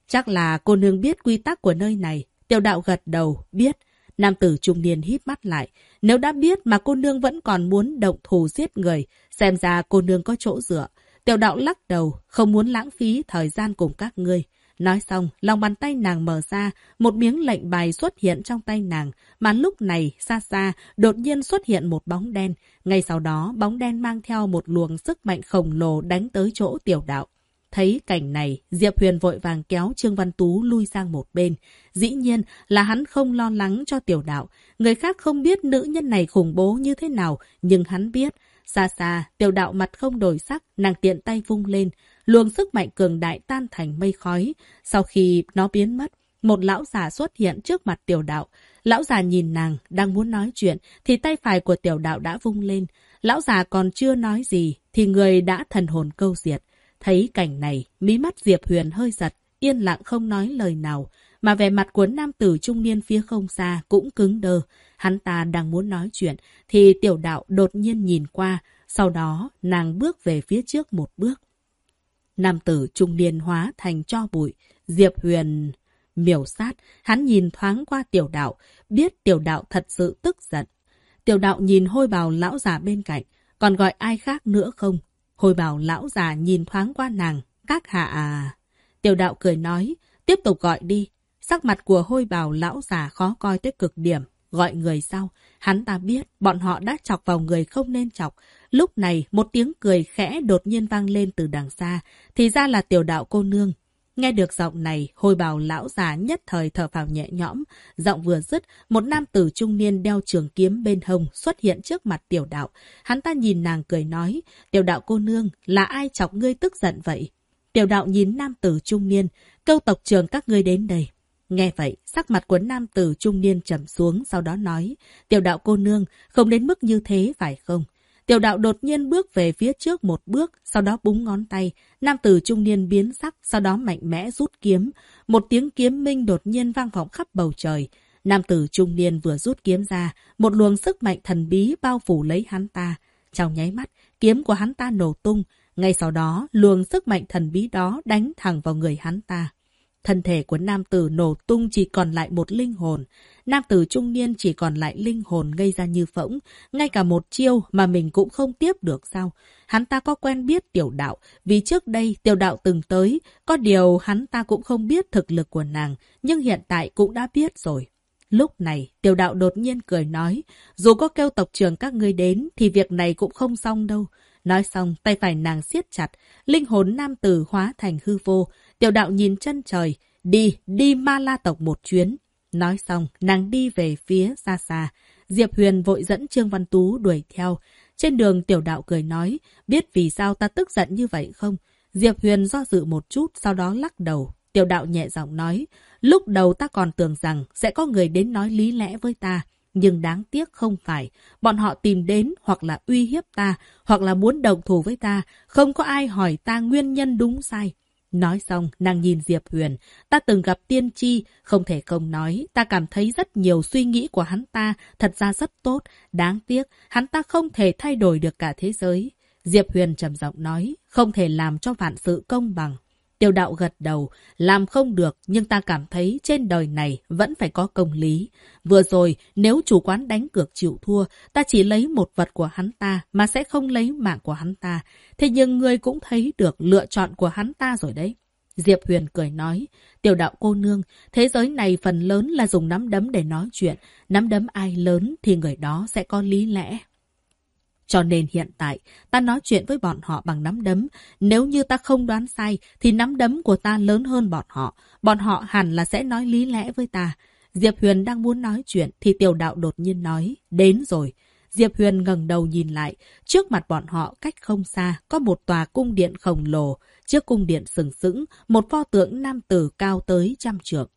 chắc là cô nương biết quy tắc của nơi này. Tiểu đạo gật đầu, biết. Nam tử trung niên hít mắt lại. Nếu đã biết mà cô nương vẫn còn muốn động thù giết người, xem ra cô nương có chỗ dựa. Tiểu đạo lắc đầu, không muốn lãng phí thời gian cùng các ngươi. Nói xong, lòng bàn tay nàng mở ra, một miếng lệnh bài xuất hiện trong tay nàng, mà lúc này, xa xa, đột nhiên xuất hiện một bóng đen. Ngay sau đó, bóng đen mang theo một luồng sức mạnh khổng lồ đánh tới chỗ tiểu đạo. Thấy cảnh này, Diệp Huyền vội vàng kéo Trương Văn Tú lui sang một bên. Dĩ nhiên là hắn không lo lắng cho tiểu đạo. Người khác không biết nữ nhân này khủng bố như thế nào, nhưng hắn biết. Xa xa, tiểu đạo mặt không đổi sắc, nàng tiện tay vung lên luồng sức mạnh cường đại tan thành mây khói. Sau khi nó biến mất, một lão già xuất hiện trước mặt tiểu đạo. Lão già nhìn nàng, đang muốn nói chuyện, thì tay phải của tiểu đạo đã vung lên. Lão già còn chưa nói gì, thì người đã thần hồn câu diệt. Thấy cảnh này, mí mắt Diệp Huyền hơi giật, yên lặng không nói lời nào. Mà vẻ mặt của nam tử trung niên phía không xa cũng cứng đơ. Hắn ta đang muốn nói chuyện, thì tiểu đạo đột nhiên nhìn qua. Sau đó, nàng bước về phía trước một bước. Nam tử trung niên hóa thành cho bụi. Diệp Huyền miểu sát. Hắn nhìn thoáng qua tiểu đạo. Biết tiểu đạo thật sự tức giận. Tiểu đạo nhìn hôi bào lão già bên cạnh. Còn gọi ai khác nữa không? Hôi bào lão già nhìn thoáng qua nàng. Các hạ à. Tiểu đạo cười nói. Tiếp tục gọi đi. Sắc mặt của hôi bào lão già khó coi tới cực điểm. Gọi người sau. Hắn ta biết bọn họ đã chọc vào người không nên chọc. Lúc này, một tiếng cười khẽ đột nhiên vang lên từ đằng xa. Thì ra là tiểu đạo cô nương. Nghe được giọng này, hồi bào lão già nhất thời thở vào nhẹ nhõm. Giọng vừa dứt, một nam tử trung niên đeo trường kiếm bên hông xuất hiện trước mặt tiểu đạo. Hắn ta nhìn nàng cười nói, tiểu đạo cô nương, là ai chọc ngươi tức giận vậy? Tiểu đạo nhìn nam tử trung niên, câu tộc trường các ngươi đến đây. Nghe vậy, sắc mặt của nam tử trung niên trầm xuống, sau đó nói, tiểu đạo cô nương, không đến mức như thế phải không? Tiểu đạo đột nhiên bước về phía trước một bước, sau đó búng ngón tay. Nam tử trung niên biến sắc, sau đó mạnh mẽ rút kiếm. Một tiếng kiếm minh đột nhiên vang vọng khắp bầu trời. Nam tử trung niên vừa rút kiếm ra, một luồng sức mạnh thần bí bao phủ lấy hắn ta. Trong nháy mắt, kiếm của hắn ta nổ tung. Ngay sau đó, luồng sức mạnh thần bí đó đánh thẳng vào người hắn ta. Thân thể của nam tử nổ tung chỉ còn lại một linh hồn. Nam tử trung niên chỉ còn lại linh hồn gây ra như phỗng. Ngay cả một chiêu mà mình cũng không tiếp được sao? Hắn ta có quen biết tiểu đạo, vì trước đây tiểu đạo từng tới. Có điều hắn ta cũng không biết thực lực của nàng, nhưng hiện tại cũng đã biết rồi. Lúc này, tiểu đạo đột nhiên cười nói, dù có kêu tộc trưởng các ngươi đến, thì việc này cũng không xong đâu. Nói xong, tay phải nàng siết chặt, linh hồn nam tử hóa thành hư vô, Tiểu đạo nhìn chân trời, đi, đi ma la tộc một chuyến. Nói xong, nàng đi về phía xa xa. Diệp Huyền vội dẫn Trương Văn Tú đuổi theo. Trên đường tiểu đạo cười nói, biết vì sao ta tức giận như vậy không? Diệp Huyền do dự một chút, sau đó lắc đầu. Tiểu đạo nhẹ giọng nói, lúc đầu ta còn tưởng rằng sẽ có người đến nói lý lẽ với ta. Nhưng đáng tiếc không phải. Bọn họ tìm đến hoặc là uy hiếp ta, hoặc là muốn đồng thủ với ta. Không có ai hỏi ta nguyên nhân đúng sai. Nói xong, nàng nhìn Diệp Huyền. Ta từng gặp tiên tri, không thể không nói. Ta cảm thấy rất nhiều suy nghĩ của hắn ta thật ra rất tốt. Đáng tiếc, hắn ta không thể thay đổi được cả thế giới. Diệp Huyền trầm giọng nói, không thể làm cho vạn sự công bằng. Tiêu đạo gật đầu, làm không được nhưng ta cảm thấy trên đời này vẫn phải có công lý. Vừa rồi, nếu chủ quán đánh cược chịu thua, ta chỉ lấy một vật của hắn ta mà sẽ không lấy mạng của hắn ta. Thế nhưng ngươi cũng thấy được lựa chọn của hắn ta rồi đấy. Diệp Huyền cười nói, tiểu đạo cô nương, thế giới này phần lớn là dùng nắm đấm để nói chuyện. Nắm đấm ai lớn thì người đó sẽ có lý lẽ. Cho nên hiện tại, ta nói chuyện với bọn họ bằng nắm đấm. Nếu như ta không đoán sai, thì nắm đấm của ta lớn hơn bọn họ. Bọn họ hẳn là sẽ nói lý lẽ với ta. Diệp Huyền đang muốn nói chuyện, thì tiểu đạo đột nhiên nói, đến rồi. Diệp Huyền ngẩng đầu nhìn lại, trước mặt bọn họ cách không xa, có một tòa cung điện khổng lồ. Trước cung điện sừng sững, một pho tượng nam tử cao tới trăm trượng.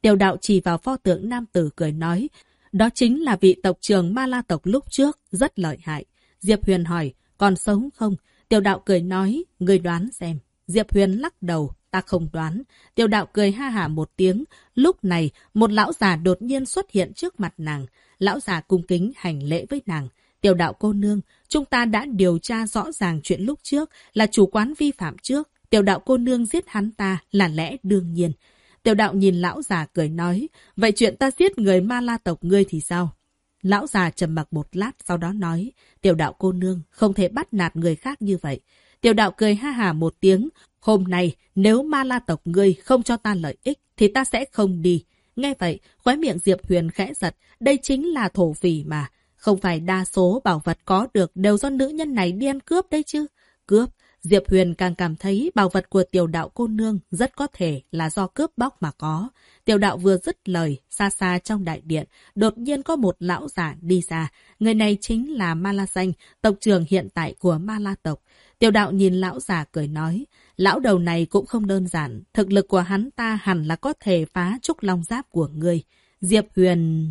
Tiểu đạo chỉ vào pho tượng nam tử cười nói, đó chính là vị tộc trưởng Ma La tộc lúc trước, rất lợi hại. Diệp Huyền hỏi, còn sống không? Tiểu đạo cười nói, người đoán xem. Diệp Huyền lắc đầu, ta không đoán. Tiểu đạo cười ha hả một tiếng. Lúc này, một lão già đột nhiên xuất hiện trước mặt nàng. Lão già cung kính hành lễ với nàng. Tiểu đạo cô nương, chúng ta đã điều tra rõ ràng chuyện lúc trước là chủ quán vi phạm trước. Tiểu đạo cô nương giết hắn ta là lẽ đương nhiên. Tiểu đạo nhìn lão già cười nói, vậy chuyện ta giết người ma la tộc ngươi thì sao? Lão già trầm mặc một lát sau đó nói, tiểu đạo cô nương không thể bắt nạt người khác như vậy. Tiểu đạo cười ha hà một tiếng, hôm nay nếu ma la tộc ngươi không cho ta lợi ích thì ta sẽ không đi. Nghe vậy, khóe miệng Diệp Huyền khẽ giật, đây chính là thổ phỉ mà. Không phải đa số bảo vật có được đều do nữ nhân này đi ăn cướp đấy chứ. Cướp, Diệp Huyền càng cảm thấy bảo vật của tiểu đạo cô nương rất có thể là do cướp bóc mà có. Tiểu đạo vừa dứt lời, xa xa trong đại điện, đột nhiên có một lão giả đi ra. Người này chính là Ma La Xanh, tộc trưởng hiện tại của Ma La tộc. Tiểu đạo nhìn lão giả cười nói, lão đầu này cũng không đơn giản, thực lực của hắn ta hẳn là có thể phá trúc long giáp của ngươi. Diệp Huyền...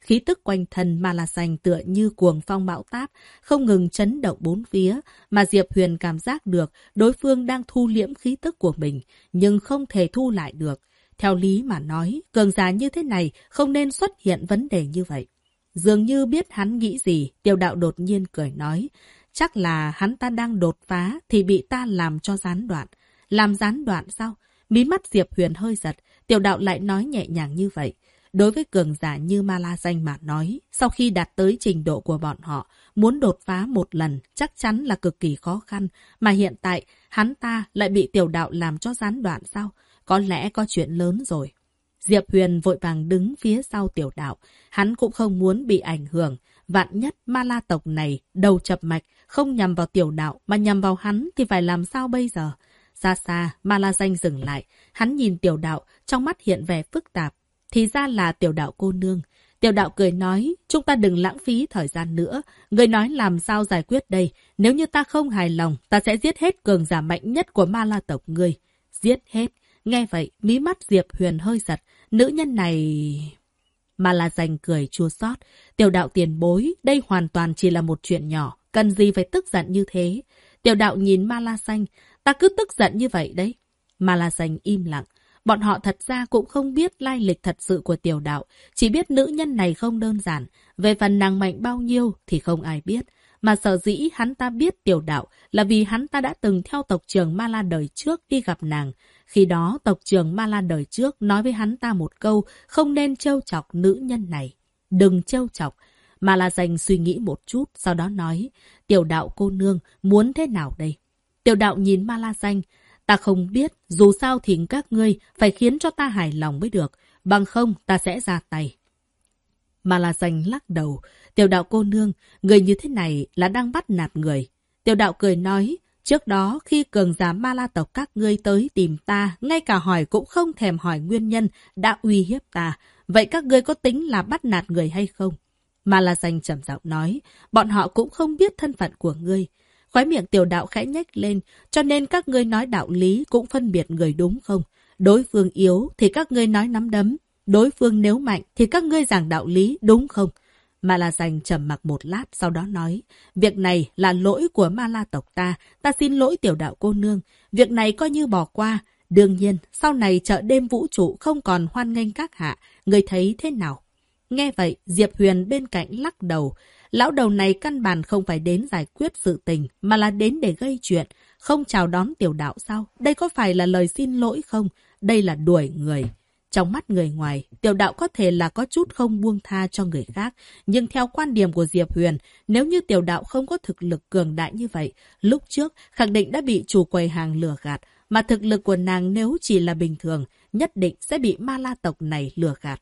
Khí tức quanh thân Ma La Xanh tựa như cuồng phong bão táp, không ngừng chấn động bốn phía, mà Diệp Huyền cảm giác được đối phương đang thu liễm khí tức của mình, nhưng không thể thu lại được. Theo lý mà nói, cường giả như thế này không nên xuất hiện vấn đề như vậy. Dường như biết hắn nghĩ gì, tiêu đạo đột nhiên cười nói. Chắc là hắn ta đang đột phá thì bị ta làm cho gián đoạn. Làm gián đoạn sao? Mí mắt Diệp Huyền hơi giật, tiểu đạo lại nói nhẹ nhàng như vậy. Đối với cường giả như Ma La Danh mà nói, sau khi đạt tới trình độ của bọn họ, muốn đột phá một lần chắc chắn là cực kỳ khó khăn, mà hiện tại hắn ta lại bị tiểu đạo làm cho gián đoạn sao? Có lẽ có chuyện lớn rồi. Diệp Huyền vội vàng đứng phía sau tiểu đạo, hắn cũng không muốn bị ảnh hưởng. Vạn nhất ma la tộc này đầu chập mạch, không nhằm vào tiểu đạo mà nhằm vào hắn thì phải làm sao bây giờ? Xa xa, ma la danh dừng lại, hắn nhìn tiểu đạo, trong mắt hiện vẻ phức tạp. Thì ra là tiểu đạo cô nương. Tiểu đạo cười nói, chúng ta đừng lãng phí thời gian nữa. Người nói làm sao giải quyết đây? Nếu như ta không hài lòng, ta sẽ giết hết cường giả mạnh nhất của ma la tộc ngươi. Giết hết. Nghe vậy, mí mắt Diệp Huyền hơi giật. Nữ nhân này... Ma la dành cười chua xót Tiểu đạo tiền bối, đây hoàn toàn chỉ là một chuyện nhỏ. Cần gì phải tức giận như thế? Tiểu đạo nhìn ma la xanh. Ta cứ tức giận như vậy đấy. Ma la xanh im lặng. Bọn họ thật ra cũng không biết lai lịch thật sự của tiểu đạo, chỉ biết nữ nhân này không đơn giản. Về phần nàng mạnh bao nhiêu thì không ai biết. Mà sở dĩ hắn ta biết tiểu đạo là vì hắn ta đã từng theo tộc trưởng Ma La đời trước đi gặp nàng. Khi đó tộc trưởng Ma La đời trước nói với hắn ta một câu không nên trêu chọc nữ nhân này. Đừng trêu chọc. Ma La dành suy nghĩ một chút, sau đó nói, tiểu đạo cô nương, muốn thế nào đây? Tiểu đạo nhìn Ma La danh, Ta không biết, dù sao thì các ngươi phải khiến cho ta hài lòng mới được, bằng không ta sẽ ra tay. Mà là dành lắc đầu, tiểu đạo cô nương, người như thế này là đang bắt nạt người. Tiểu đạo cười nói, trước đó khi cường giả ma la tộc các ngươi tới tìm ta, ngay cả hỏi cũng không thèm hỏi nguyên nhân, đã uy hiếp ta. Vậy các ngươi có tính là bắt nạt người hay không? Mà là danh trầm giọng nói, bọn họ cũng không biết thân phận của ngươi. Khói miệng tiểu đạo khẽ nhếch lên, cho nên các ngươi nói đạo lý cũng phân biệt người đúng không? Đối phương yếu thì các ngươi nói nắm đấm, đối phương nếu mạnh thì các ngươi giảng đạo lý đúng không? Ma La Danh trầm mặc một lát, sau đó nói, việc này là lỗi của Ma La tộc ta, ta xin lỗi tiểu đạo cô nương, việc này coi như bỏ qua. Đương nhiên, sau này chợ đêm vũ trụ không còn hoan nghênh các hạ, người thấy thế nào? Nghe vậy, Diệp Huyền bên cạnh lắc đầu. Lão đầu này căn bản không phải đến giải quyết sự tình, mà là đến để gây chuyện. Không chào đón tiểu đạo sao? Đây có phải là lời xin lỗi không? Đây là đuổi người. Trong mắt người ngoài, tiểu đạo có thể là có chút không buông tha cho người khác. Nhưng theo quan điểm của Diệp Huyền, nếu như tiểu đạo không có thực lực cường đại như vậy, lúc trước khẳng định đã bị chủ quầy hàng lừa gạt. Mà thực lực của nàng nếu chỉ là bình thường, nhất định sẽ bị ma la tộc này lừa gạt.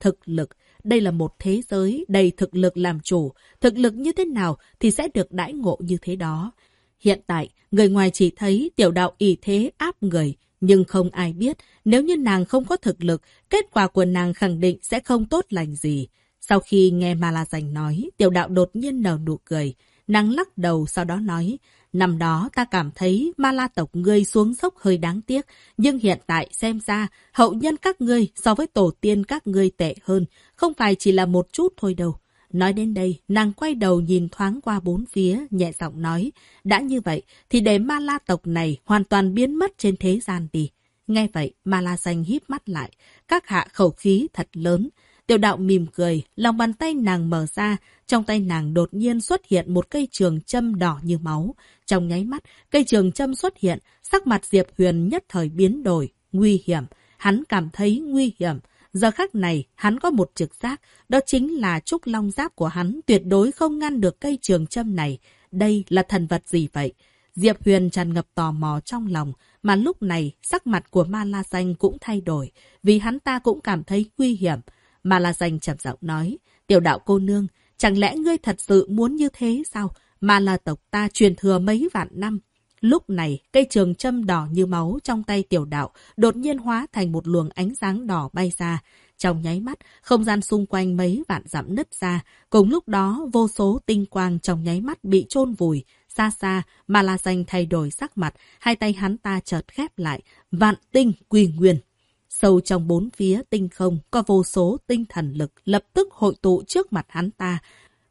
Thực lực, đây là một thế giới đầy thực lực làm chủ. Thực lực như thế nào thì sẽ được đãi ngộ như thế đó. Hiện tại, người ngoài chỉ thấy tiểu đạo ý thế áp người, nhưng không ai biết nếu như nàng không có thực lực, kết quả của nàng khẳng định sẽ không tốt lành gì. Sau khi nghe Ma La Dành nói, tiểu đạo đột nhiên nở nụ cười. Nàng lắc đầu sau đó nói, năm đó ta cảm thấy ma la tộc ngươi xuống dốc hơi đáng tiếc, nhưng hiện tại xem ra hậu nhân các ngươi so với tổ tiên các ngươi tệ hơn, không phải chỉ là một chút thôi đâu. Nói đến đây, nàng quay đầu nhìn thoáng qua bốn phía, nhẹ giọng nói, đã như vậy thì để ma la tộc này hoàn toàn biến mất trên thế gian đi. Nghe vậy, ma la xanh híp mắt lại, các hạ khẩu khí thật lớn. Tiểu đạo mỉm cười, lòng bàn tay nàng mở ra, trong tay nàng đột nhiên xuất hiện một cây trường châm đỏ như máu. Trong nháy mắt, cây trường châm xuất hiện, sắc mặt Diệp Huyền nhất thời biến đổi, nguy hiểm. Hắn cảm thấy nguy hiểm. Giờ khắc này, hắn có một trực giác, đó chính là trúc long giáp của hắn tuyệt đối không ngăn được cây trường châm này. Đây là thần vật gì vậy? Diệp Huyền tràn ngập tò mò trong lòng, mà lúc này sắc mặt của Ma La Danh cũng thay đổi, vì hắn ta cũng cảm thấy nguy hiểm. Ma La Danh chậm giọng nói, tiểu đạo cô nương, chẳng lẽ ngươi thật sự muốn như thế sao? Ma La tộc ta truyền thừa mấy vạn năm. Lúc này, cây trường châm đỏ như máu trong tay tiểu đạo đột nhiên hóa thành một luồng ánh sáng đỏ bay ra. Trong nháy mắt, không gian xung quanh mấy vạn dặm nứt ra. Cùng lúc đó, vô số tinh quang trong nháy mắt bị chôn vùi. Xa xa, Ma La Danh thay đổi sắc mặt, hai tay hắn ta chợt khép lại. Vạn tinh quy nguyên. Sâu trong bốn phía tinh không có vô số tinh thần lực lập tức hội tụ trước mặt hắn ta,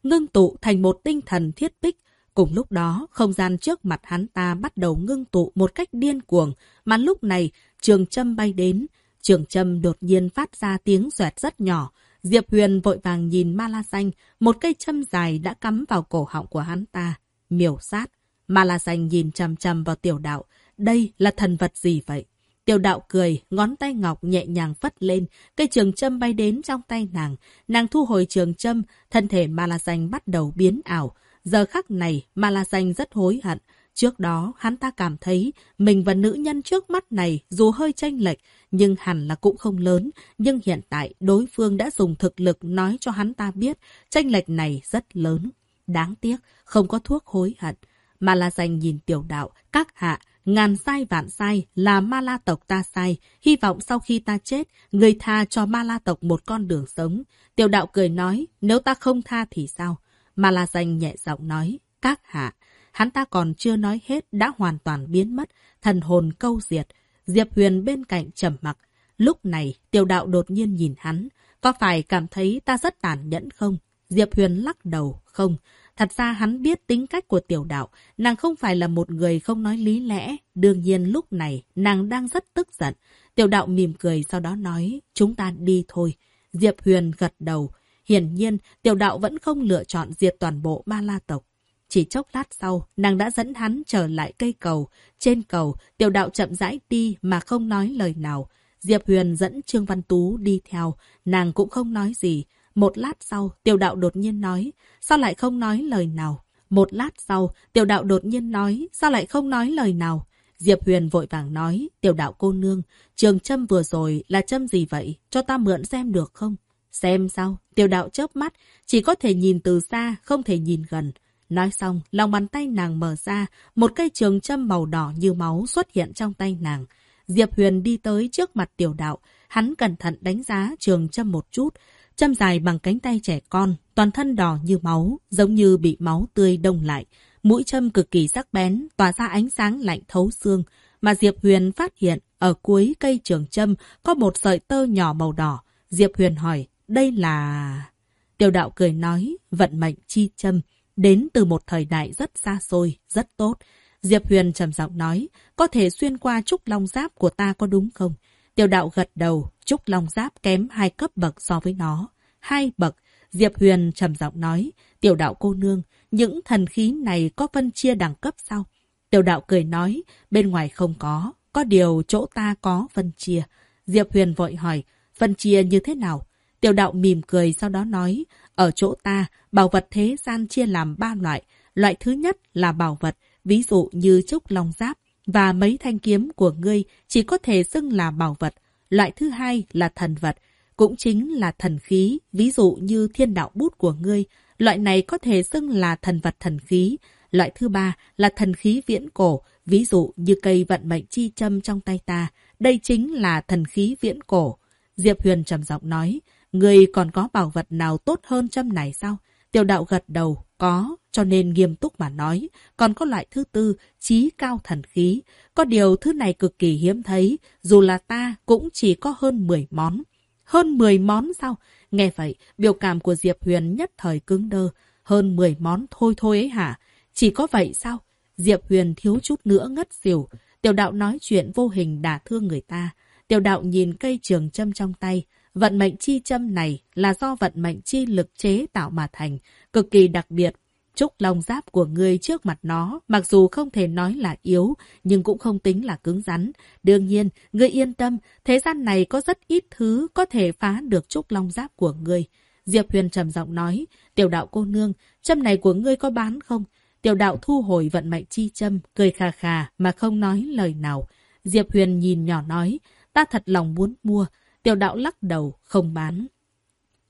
ngưng tụ thành một tinh thần thiết bích. Cùng lúc đó, không gian trước mặt hắn ta bắt đầu ngưng tụ một cách điên cuồng, mà lúc này, trường châm bay đến. Trường châm đột nhiên phát ra tiếng xoẹt rất nhỏ. Diệp Huyền vội vàng nhìn Ma La Xanh, một cây châm dài đã cắm vào cổ họng của hắn ta. Miểu sát. Ma La Xanh nhìn chằm chằm vào tiểu đạo. Đây là thần vật gì vậy? Tiểu đạo cười, ngón tay ngọc nhẹ nhàng phất lên, cây trường châm bay đến trong tay nàng. Nàng thu hồi trường châm, thân thể Ma La Xanh bắt đầu biến ảo. Giờ khắc này, Ma La Xanh rất hối hận. Trước đó, hắn ta cảm thấy mình và nữ nhân trước mắt này dù hơi tranh lệch, nhưng hẳn là cũng không lớn. Nhưng hiện tại, đối phương đã dùng thực lực nói cho hắn ta biết tranh lệch này rất lớn. Đáng tiếc, không có thuốc hối hận. Ma La Danh nhìn tiểu đạo, các hạ, ngàn sai vạn sai là ma la tộc ta sai. Hy vọng sau khi ta chết, người tha cho ma la tộc một con đường sống. Tiểu đạo cười nói, nếu ta không tha thì sao? Mà là danh nhẹ giọng nói, các hạ. Hắn ta còn chưa nói hết đã hoàn toàn biến mất, thần hồn câu diệt. Diệp Huyền bên cạnh trầm mặc. Lúc này, tiểu đạo đột nhiên nhìn hắn. Có phải cảm thấy ta rất tàn nhẫn không? Diệp Huyền lắc đầu, không. Thật ra hắn biết tính cách của tiểu đạo, nàng không phải là một người không nói lý lẽ. Đương nhiên lúc này, nàng đang rất tức giận. Tiểu đạo mỉm cười sau đó nói, chúng ta đi thôi. Diệp Huyền gật đầu. Hiển nhiên, tiểu đạo vẫn không lựa chọn diệt toàn bộ ba la tộc. Chỉ chốc lát sau, nàng đã dẫn hắn trở lại cây cầu. Trên cầu, tiểu đạo chậm rãi đi mà không nói lời nào. Diệp Huyền dẫn Trương Văn Tú đi theo, nàng cũng không nói gì. Một lát sau, tiểu đạo đột nhiên nói, sao lại không nói lời nào? Một lát sau, tiểu đạo đột nhiên nói, sao lại không nói lời nào? Diệp Huyền vội vàng nói, tiểu đạo cô nương, trường châm vừa rồi là châm gì vậy? Cho ta mượn xem được không? Xem sao? Tiểu đạo chớp mắt, chỉ có thể nhìn từ xa, không thể nhìn gần. Nói xong, lòng bàn tay nàng mở ra, một cây trường châm màu đỏ như máu xuất hiện trong tay nàng. Diệp Huyền đi tới trước mặt tiểu đạo, hắn cẩn thận đánh giá trường châm một chút, Châm dài bằng cánh tay trẻ con, toàn thân đỏ như máu, giống như bị máu tươi đông lại. Mũi châm cực kỳ sắc bén, tỏa ra ánh sáng lạnh thấu xương. Mà Diệp Huyền phát hiện ở cuối cây trường châm có một sợi tơ nhỏ màu đỏ. Diệp Huyền hỏi, đây là... Tiểu đạo cười nói, vận mệnh chi châm, đến từ một thời đại rất xa xôi, rất tốt. Diệp Huyền trầm giọng nói, có thể xuyên qua trúc long giáp của ta có đúng không? Tiểu đạo gật đầu, trúc long giáp kém hai cấp bậc so với nó. Hai bậc, Diệp Huyền trầm giọng nói, tiểu đạo cô nương, những thần khí này có phân chia đẳng cấp sao? Tiểu đạo cười nói, bên ngoài không có, có điều chỗ ta có phân chia. Diệp Huyền vội hỏi, phân chia như thế nào? Tiểu đạo mỉm cười sau đó nói, ở chỗ ta, bảo vật thế gian chia làm ba loại. Loại thứ nhất là bảo vật, ví dụ như trúc long giáp và mấy thanh kiếm của ngươi chỉ có thể xưng là bảo vật. Loại thứ hai là thần vật, cũng chính là thần khí, ví dụ như thiên đạo bút của ngươi. Loại này có thể xưng là thần vật thần khí. Loại thứ ba là thần khí viễn cổ, ví dụ như cây vận mệnh chi châm trong tay ta. Đây chính là thần khí viễn cổ. Diệp Huyền trầm giọng nói, người còn có bảo vật nào tốt hơn châm này sao? Tiểu đạo gật đầu, có, cho nên nghiêm túc mà nói. Còn có loại thứ tư, trí cao thần khí. Có điều thứ này cực kỳ hiếm thấy, dù là ta cũng chỉ có hơn 10 món. Hơn 10 món sao? Nghe vậy, biểu cảm của Diệp Huyền nhất thời cứng đơ. Hơn 10 món thôi thôi ấy hả? Chỉ có vậy sao? Diệp Huyền thiếu chút nữa ngất xỉu. Tiểu đạo nói chuyện vô hình đả thương người ta. Tiểu đạo nhìn cây trường châm trong tay. Vận mệnh chi châm này là do vận mệnh chi lực chế tạo mà thành, cực kỳ đặc biệt. Trúc long giáp của ngươi trước mặt nó, mặc dù không thể nói là yếu, nhưng cũng không tính là cứng rắn. Đương nhiên, ngươi yên tâm, thế gian này có rất ít thứ có thể phá được trúc long giáp của ngươi. Diệp Huyền trầm giọng nói, tiểu đạo cô nương, châm này của ngươi có bán không? Tiểu đạo thu hồi vận mệnh chi châm, cười khà khà mà không nói lời nào. Diệp Huyền nhìn nhỏ nói, ta thật lòng muốn mua. Tiểu đạo lắc đầu, không bán.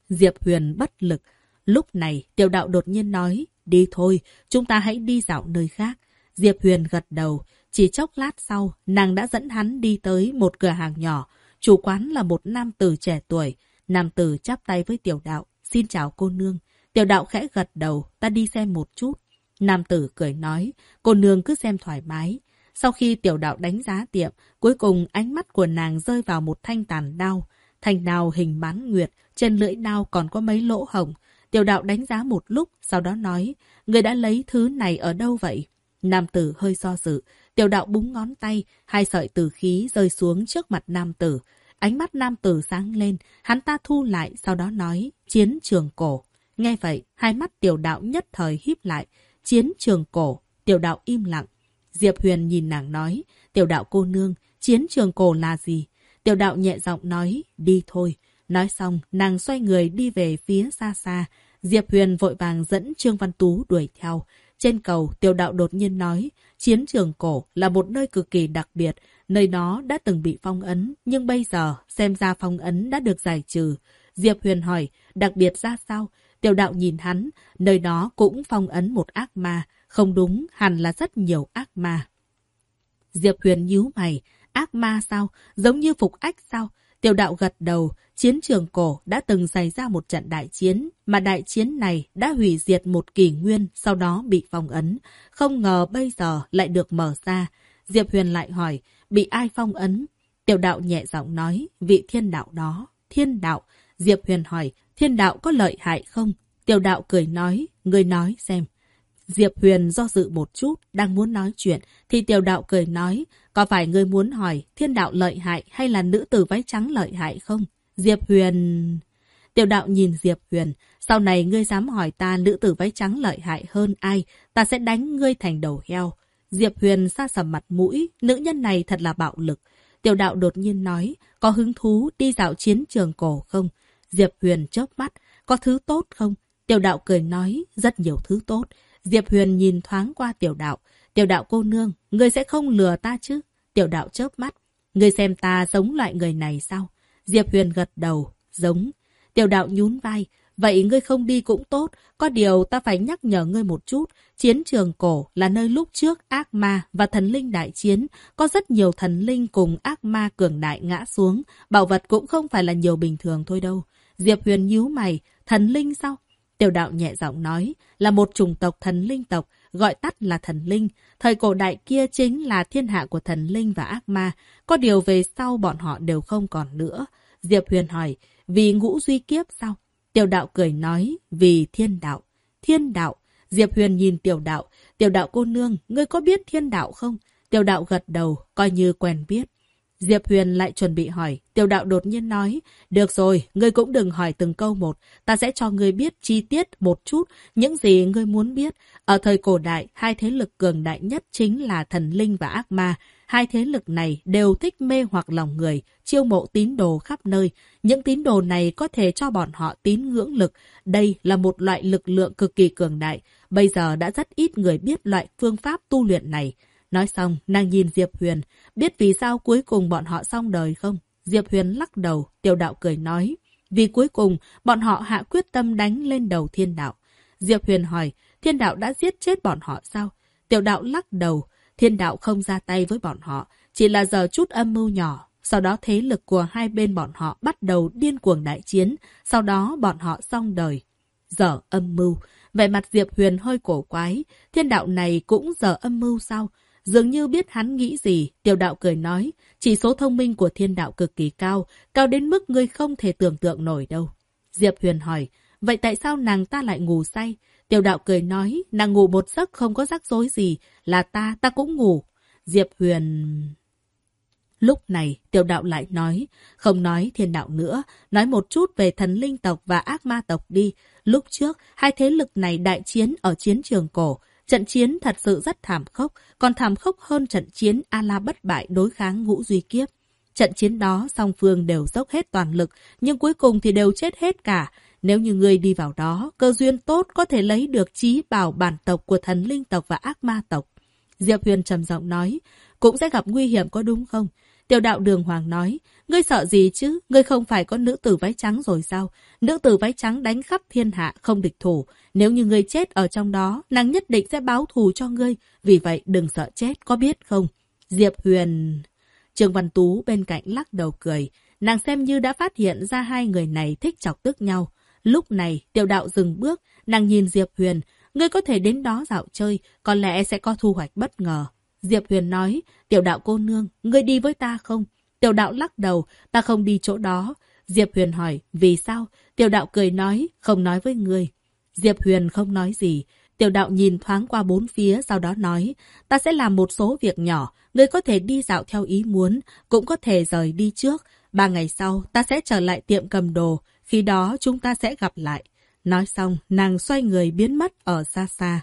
Diệp Huyền bất lực. Lúc này, tiểu đạo đột nhiên nói, đi thôi, chúng ta hãy đi dạo nơi khác. Diệp Huyền gật đầu. Chỉ chốc lát sau, nàng đã dẫn hắn đi tới một cửa hàng nhỏ. Chủ quán là một nam tử trẻ tuổi. Nam tử chắp tay với tiểu đạo. Xin chào cô nương. Tiểu đạo khẽ gật đầu, ta đi xem một chút. Nam tử cười nói, cô nương cứ xem thoải mái. Sau khi tiểu đạo đánh giá tiệm, cuối cùng ánh mắt của nàng rơi vào một thanh tàn đao. Thanh đao hình bán nguyệt, trên lưỡi đao còn có mấy lỗ hồng. Tiểu đạo đánh giá một lúc, sau đó nói, người đã lấy thứ này ở đâu vậy? Nam tử hơi do dự, tiểu đạo búng ngón tay, hai sợi tử khí rơi xuống trước mặt nam tử. Ánh mắt nam tử sáng lên, hắn ta thu lại, sau đó nói, chiến trường cổ. Nghe vậy, hai mắt tiểu đạo nhất thời híp lại, chiến trường cổ, tiểu đạo im lặng. Diệp Huyền nhìn nàng nói, tiểu đạo cô nương, chiến trường cổ là gì? Tiểu đạo nhẹ giọng nói, đi thôi. Nói xong, nàng xoay người đi về phía xa xa. Diệp Huyền vội vàng dẫn Trương Văn Tú đuổi theo. Trên cầu, tiểu đạo đột nhiên nói, chiến trường cổ là một nơi cực kỳ đặc biệt. Nơi đó đã từng bị phong ấn, nhưng bây giờ xem ra phong ấn đã được giải trừ. Diệp Huyền hỏi, đặc biệt ra sao? Tiểu đạo nhìn hắn, nơi đó cũng phong ấn một ác ma. Không đúng, hẳn là rất nhiều ác ma. Diệp Huyền nhíu mày, ác ma sao? Giống như phục ách sao? Tiểu đạo gật đầu, chiến trường cổ đã từng xảy ra một trận đại chiến, mà đại chiến này đã hủy diệt một kỷ nguyên, sau đó bị phong ấn. Không ngờ bây giờ lại được mở ra. Diệp Huyền lại hỏi, bị ai phong ấn? Tiểu đạo nhẹ giọng nói, vị thiên đạo đó. Thiên đạo. Diệp Huyền hỏi, thiên đạo có lợi hại không? Tiểu đạo cười nói, người nói xem. Diệp Huyền do dự một chút, đang muốn nói chuyện, thì tiểu đạo cười nói, có phải ngươi muốn hỏi thiên đạo lợi hại hay là nữ tử váy trắng lợi hại không? Diệp Huyền... Tiểu đạo nhìn Diệp Huyền, sau này ngươi dám hỏi ta nữ tử váy trắng lợi hại hơn ai, ta sẽ đánh ngươi thành đầu heo. Diệp Huyền xa sầm mặt mũi, nữ nhân này thật là bạo lực. Tiểu đạo đột nhiên nói, có hứng thú đi dạo chiến trường cổ không? Diệp Huyền chớp mắt, có thứ tốt không? Tiểu đạo cười nói, rất nhiều thứ tốt. Diệp Huyền nhìn thoáng qua tiểu đạo. Tiểu đạo cô nương, người sẽ không lừa ta chứ? Tiểu đạo chớp mắt. Ngươi xem ta giống loại người này sao? Diệp Huyền gật đầu. Giống. Tiểu đạo nhún vai. Vậy ngươi không đi cũng tốt. Có điều ta phải nhắc nhở ngươi một chút. Chiến trường cổ là nơi lúc trước ác ma và thần linh đại chiến. Có rất nhiều thần linh cùng ác ma cường đại ngã xuống. Bảo vật cũng không phải là nhiều bình thường thôi đâu. Diệp Huyền nhíu mày. Thần linh sao? Tiểu đạo nhẹ giọng nói, là một chủng tộc thần linh tộc, gọi tắt là thần linh. Thời cổ đại kia chính là thiên hạ của thần linh và ác ma. Có điều về sau bọn họ đều không còn nữa. Diệp Huyền hỏi, vì ngũ duy kiếp sao? Tiểu đạo cười nói, vì thiên đạo. Thiên đạo. Diệp Huyền nhìn tiểu đạo. Tiểu đạo cô nương, ngươi có biết thiên đạo không? Tiểu đạo gật đầu, coi như quen biết. Diệp Huyền lại chuẩn bị hỏi. Tiểu đạo đột nhiên nói, được rồi, ngươi cũng đừng hỏi từng câu một. Ta sẽ cho ngươi biết chi tiết một chút, những gì ngươi muốn biết. Ở thời cổ đại, hai thế lực cường đại nhất chính là thần linh và ác ma. Hai thế lực này đều thích mê hoặc lòng người, chiêu mộ tín đồ khắp nơi. Những tín đồ này có thể cho bọn họ tín ngưỡng lực. Đây là một loại lực lượng cực kỳ cường đại. Bây giờ đã rất ít người biết loại phương pháp tu luyện này. Nói xong, nàng nhìn Diệp Huyền. Biết vì sao cuối cùng bọn họ xong đời không? Diệp Huyền lắc đầu, tiểu đạo cười nói. Vì cuối cùng, bọn họ hạ quyết tâm đánh lên đầu thiên đạo. Diệp Huyền hỏi, thiên đạo đã giết chết bọn họ sao? Tiểu đạo lắc đầu, thiên đạo không ra tay với bọn họ, chỉ là giờ chút âm mưu nhỏ. Sau đó thế lực của hai bên bọn họ bắt đầu điên cuồng đại chiến, sau đó bọn họ xong đời. Giờ âm mưu, vẻ mặt Diệp Huyền hơi cổ quái, thiên đạo này cũng giờ âm mưu sao? Dường như biết hắn nghĩ gì, tiểu đạo cười nói, chỉ số thông minh của thiên đạo cực kỳ cao, cao đến mức người không thể tưởng tượng nổi đâu. Diệp Huyền hỏi, vậy tại sao nàng ta lại ngủ say? Tiểu đạo cười nói, nàng ngủ một giấc không có rắc rối gì, là ta, ta cũng ngủ. Diệp Huyền... Lúc này, tiểu đạo lại nói, không nói thiên đạo nữa, nói một chút về thần linh tộc và ác ma tộc đi. Lúc trước, hai thế lực này đại chiến ở chiến trường cổ, Trận chiến thật sự rất thảm khốc, còn thảm khốc hơn trận chiến A-la bất bại đối kháng ngũ duy kiếp. Trận chiến đó song phương đều dốc hết toàn lực, nhưng cuối cùng thì đều chết hết cả. Nếu như người đi vào đó, cơ duyên tốt có thể lấy được trí bảo bản tộc của thần linh tộc và ác ma tộc. Diệp Huyền trầm giọng nói, cũng sẽ gặp nguy hiểm có đúng không? Tiểu đạo đường hoàng nói, ngươi sợ gì chứ, ngươi không phải có nữ tử váy trắng rồi sao? Nữ tử váy trắng đánh khắp thiên hạ không địch thủ. Nếu như ngươi chết ở trong đó, nàng nhất định sẽ báo thù cho ngươi. Vì vậy đừng sợ chết, có biết không? Diệp Huyền... Trương Văn Tú bên cạnh lắc đầu cười. Nàng xem như đã phát hiện ra hai người này thích chọc tức nhau. Lúc này, tiểu đạo dừng bước, nàng nhìn Diệp Huyền. Ngươi có thể đến đó dạo chơi, có lẽ sẽ có thu hoạch bất ngờ. Diệp Huyền nói, tiểu đạo cô nương, ngươi đi với ta không? Tiểu đạo lắc đầu, ta không đi chỗ đó. Diệp Huyền hỏi, vì sao? Tiểu đạo cười nói, không nói với ngươi. Diệp Huyền không nói gì. Tiểu đạo nhìn thoáng qua bốn phía, sau đó nói, ta sẽ làm một số việc nhỏ, ngươi có thể đi dạo theo ý muốn, cũng có thể rời đi trước. Ba ngày sau, ta sẽ trở lại tiệm cầm đồ, khi đó chúng ta sẽ gặp lại. Nói xong, nàng xoay người biến mất ở xa xa.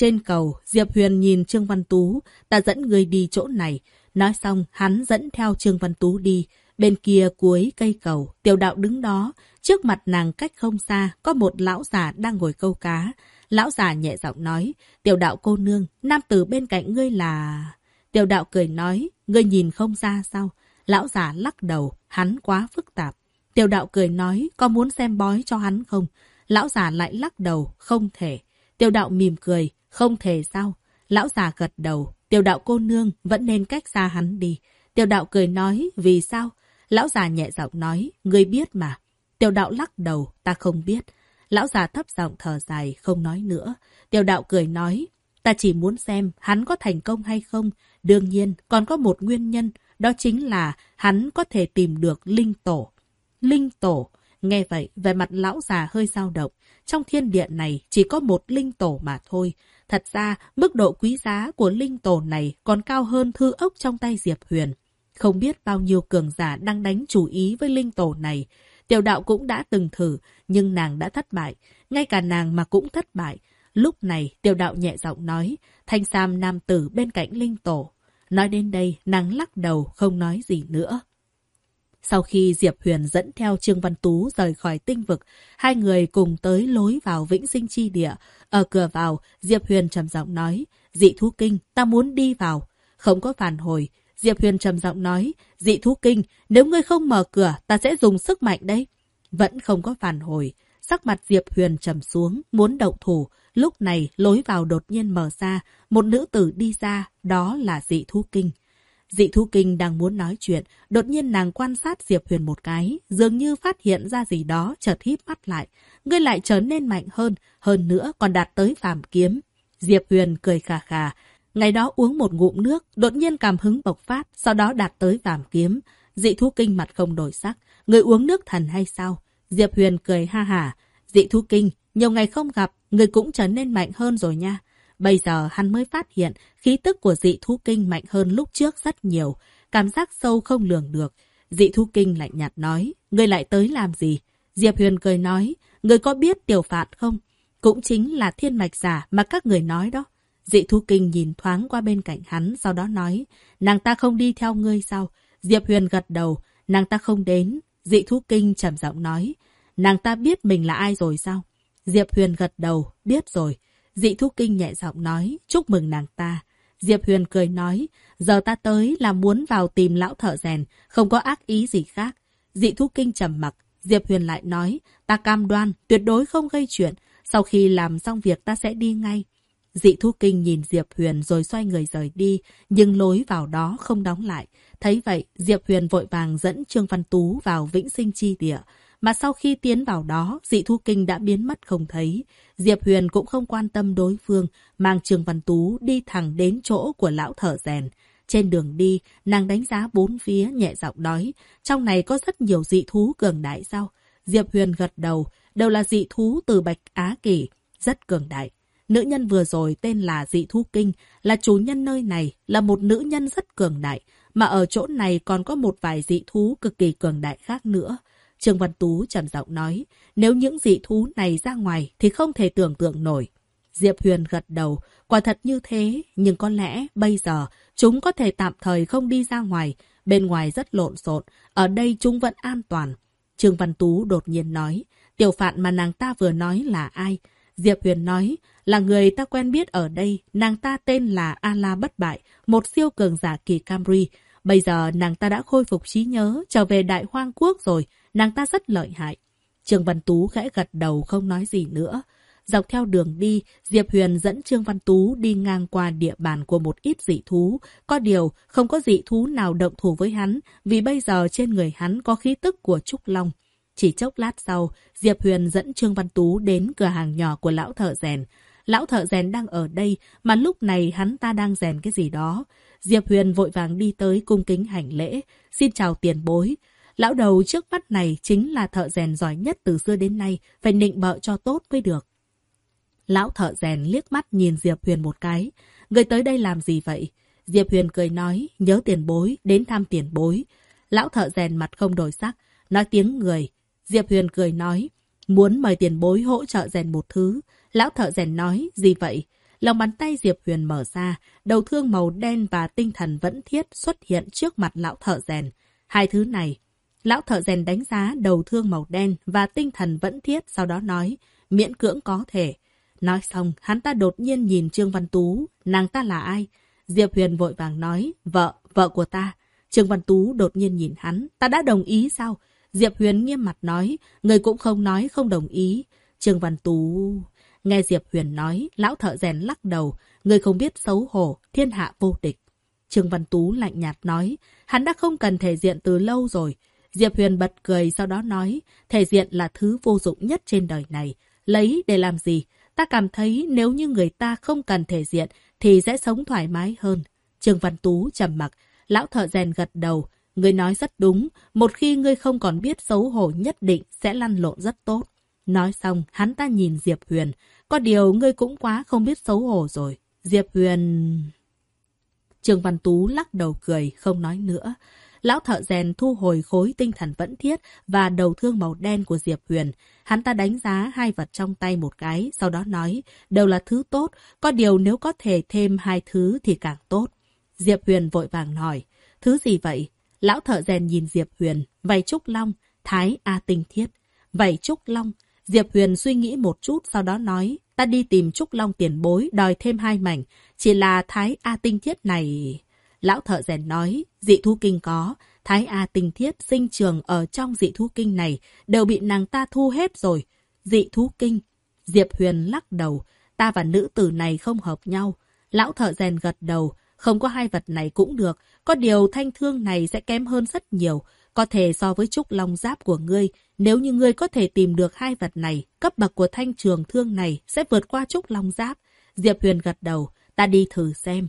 Trên cầu, Diệp Huyền nhìn Trương Văn Tú, ta dẫn người đi chỗ này. Nói xong, hắn dẫn theo Trương Văn Tú đi. Bên kia cuối cây cầu, tiểu đạo đứng đó. Trước mặt nàng cách không xa, có một lão già đang ngồi câu cá. Lão già nhẹ giọng nói, tiểu đạo cô nương, nam tử bên cạnh ngươi là... Tiểu đạo cười nói, ngươi nhìn không ra sao? Lão già lắc đầu, hắn quá phức tạp. Tiểu đạo cười nói, có muốn xem bói cho hắn không? Lão già lại lắc đầu, không thể. Tiểu đạo mỉm cười, không thể sao? Lão già gật đầu, tiểu đạo cô nương vẫn nên cách xa hắn đi. Tiểu đạo cười nói, vì sao? Lão già nhẹ giọng nói, ngươi biết mà. Tiểu đạo lắc đầu, ta không biết. Lão già thấp giọng thở dài, không nói nữa. Tiểu đạo cười nói, ta chỉ muốn xem hắn có thành công hay không. Đương nhiên, còn có một nguyên nhân, đó chính là hắn có thể tìm được linh tổ. Linh tổ. Nghe vậy, về mặt lão già hơi dao động. Trong thiên địa này chỉ có một linh tổ mà thôi. Thật ra, mức độ quý giá của linh tổ này còn cao hơn thư ốc trong tay Diệp Huyền. Không biết bao nhiêu cường giả đang đánh chủ ý với linh tổ này. Tiểu đạo cũng đã từng thử, nhưng nàng đã thất bại. Ngay cả nàng mà cũng thất bại. Lúc này, tiểu đạo nhẹ giọng nói, thanh sam nam tử bên cạnh linh tổ. Nói đến đây, nàng lắc đầu, không nói gì nữa. Sau khi Diệp Huyền dẫn theo Trương Văn Tú rời khỏi tinh vực, hai người cùng tới lối vào vĩnh sinh chi địa. Ở cửa vào, Diệp Huyền trầm giọng nói, dị thú kinh, ta muốn đi vào. Không có phản hồi. Diệp Huyền trầm giọng nói, dị thú kinh, nếu ngươi không mở cửa, ta sẽ dùng sức mạnh đấy. Vẫn không có phản hồi. Sắc mặt Diệp Huyền trầm xuống, muốn động thủ. Lúc này, lối vào đột nhiên mở ra, một nữ tử đi ra, đó là dị thú kinh. Dị thú kinh đang muốn nói chuyện, đột nhiên nàng quan sát Diệp Huyền một cái, dường như phát hiện ra gì đó, chợt híp mắt lại. Ngươi lại trở nên mạnh hơn, hơn nữa còn đạt tới phàm kiếm. Diệp Huyền cười khà khà. Ngày đó uống một ngụm nước, đột nhiên cảm hứng bộc phát, sau đó đạt tới phàm kiếm. Dị thú kinh mặt không đổi sắc. Người uống nước thần hay sao? Diệp Huyền cười ha hả. Dị thú kinh, nhiều ngày không gặp, người cũng trở nên mạnh hơn rồi nha. Bây giờ hắn mới phát hiện khí tức của dị thú kinh mạnh hơn lúc trước rất nhiều. Cảm giác sâu không lường được. Dị thú kinh lạnh nhạt nói, ngươi lại tới làm gì? Diệp Huyền cười nói, ngươi có biết tiểu phạt không? Cũng chính là thiên mạch giả mà các người nói đó. Dị thú kinh nhìn thoáng qua bên cạnh hắn, sau đó nói, nàng ta không đi theo ngươi sao? Diệp Huyền gật đầu, nàng ta không đến. Dị thú kinh trầm giọng nói, nàng ta biết mình là ai rồi sao? Diệp Huyền gật đầu, biết rồi. Dị thú kinh nhẹ giọng nói, chúc mừng nàng ta. Diệp Huyền cười nói, giờ ta tới là muốn vào tìm lão thợ rèn, không có ác ý gì khác. Dị thú kinh trầm mặc, Diệp Huyền lại nói, ta cam đoan, tuyệt đối không gây chuyện, sau khi làm xong việc ta sẽ đi ngay. Dị thú kinh nhìn Diệp Huyền rồi xoay người rời đi, nhưng lối vào đó không đóng lại. Thấy vậy, Diệp Huyền vội vàng dẫn Trương Văn Tú vào vĩnh sinh chi địa. Mà sau khi tiến vào đó, dị thu kinh đã biến mất không thấy. Diệp Huyền cũng không quan tâm đối phương, mang trường Văn Tú đi thẳng đến chỗ của lão thở rèn. Trên đường đi, nàng đánh giá bốn phía nhẹ giọng nói, trong này có rất nhiều dị thú cường đại sao? Diệp Huyền gật đầu, đều là dị thú từ Bạch Á Kỳ, rất cường đại. Nữ nhân vừa rồi tên là Dị thu Kinh, là chủ nhân nơi này, là một nữ nhân rất cường đại, mà ở chỗ này còn có một vài dị thú cực kỳ cường đại khác nữa. Trương Văn Tú trầm giọng nói, nếu những dị thú này ra ngoài thì không thể tưởng tượng nổi. Diệp Huyền gật đầu, quả thật như thế, nhưng có lẽ bây giờ chúng có thể tạm thời không đi ra ngoài, bên ngoài rất lộn xộn, ở đây chúng vẫn an toàn. Trương Văn Tú đột nhiên nói, tiểu phạn mà nàng ta vừa nói là ai? Diệp Huyền nói, là người ta quen biết ở đây, nàng ta tên là Ala Bất Bại, một siêu cường giả kỳ Camry. Bây giờ nàng ta đã khôi phục trí nhớ, trở về Đại Hoang Quốc rồi, nàng ta rất lợi hại. Trương Văn Tú khẽ gật đầu không nói gì nữa. Dọc theo đường đi, Diệp Huyền dẫn Trương Văn Tú đi ngang qua địa bàn của một ít dị thú. Có điều, không có dị thú nào động thủ với hắn, vì bây giờ trên người hắn có khí tức của Trúc Long. Chỉ chốc lát sau, Diệp Huyền dẫn Trương Văn Tú đến cửa hàng nhỏ của lão thợ rèn. Lão thợ rèn đang ở đây, mà lúc này hắn ta đang rèn cái gì đó. Diệp Huyền vội vàng đi tới cung kính hành lễ. Xin chào tiền bối. Lão đầu trước mắt này chính là thợ rèn giỏi nhất từ xưa đến nay, phải nịnh bợ cho tốt mới được. Lão thợ rèn liếc mắt nhìn Diệp Huyền một cái. Người tới đây làm gì vậy? Diệp Huyền cười nói, nhớ tiền bối, đến thăm tiền bối. Lão thợ rèn mặt không đổi sắc, nói tiếng người. Diệp Huyền cười nói, muốn mời tiền bối hỗ trợ rèn một thứ. Lão thợ rèn nói, gì vậy? Lòng bàn tay Diệp Huyền mở ra, đầu thương màu đen và tinh thần vẫn thiết xuất hiện trước mặt lão thợ rèn. Hai thứ này, lão thợ rèn đánh giá đầu thương màu đen và tinh thần vẫn thiết, sau đó nói, miễn cưỡng có thể. Nói xong, hắn ta đột nhiên nhìn Trương Văn Tú, nàng ta là ai? Diệp Huyền vội vàng nói, vợ, vợ của ta. Trương Văn Tú đột nhiên nhìn hắn, ta đã đồng ý sao? Diệp Huyền nghiêm mặt nói, người cũng không nói không đồng ý. Trương Văn Tú... Nghe Diệp Huyền nói, lão thợ rèn lắc đầu, người không biết xấu hổ, thiên hạ vô địch. Trương Văn Tú lạnh nhạt nói, hắn đã không cần thể diện từ lâu rồi. Diệp Huyền bật cười sau đó nói, thể diện là thứ vô dụng nhất trên đời này. Lấy để làm gì? Ta cảm thấy nếu như người ta không cần thể diện thì sẽ sống thoải mái hơn. Trương Văn Tú trầm mặc, lão thợ rèn gật đầu. Ngươi nói rất đúng, một khi ngươi không còn biết xấu hổ nhất định sẽ lăn lộn rất tốt. Nói xong, hắn ta nhìn Diệp Huyền. Có điều ngươi cũng quá không biết xấu hổ rồi. Diệp Huyền... Trương Văn Tú lắc đầu cười, không nói nữa. Lão thợ rèn thu hồi khối tinh thần vẫn thiết và đầu thương màu đen của Diệp Huyền. Hắn ta đánh giá hai vật trong tay một cái, sau đó nói, đều là thứ tốt, có điều nếu có thể thêm hai thứ thì càng tốt. Diệp Huyền vội vàng hỏi, thứ gì vậy? Lão thợ rèn nhìn Diệp Huyền, vầy trúc long, thái A tinh thiết. Vầy trúc long, Diệp Huyền suy nghĩ một chút sau đó nói, ta đi tìm Trúc Long tiền bối đòi thêm hai mảnh, chỉ là Thái A tinh thiết này... Lão thợ rèn nói, dị thú kinh có, Thái A tinh thiết sinh trường ở trong dị thú kinh này đều bị nàng ta thu hết rồi. Dị thú kinh. Diệp Huyền lắc đầu, ta và nữ tử này không hợp nhau. Lão thợ rèn gật đầu, không có hai vật này cũng được, có điều thanh thương này sẽ kém hơn rất nhiều. Có thể so với trúc long giáp của ngươi, nếu như ngươi có thể tìm được hai vật này, cấp bậc của thanh trường thương này sẽ vượt qua trúc long giáp. Diệp Huyền gật đầu, ta đi thử xem.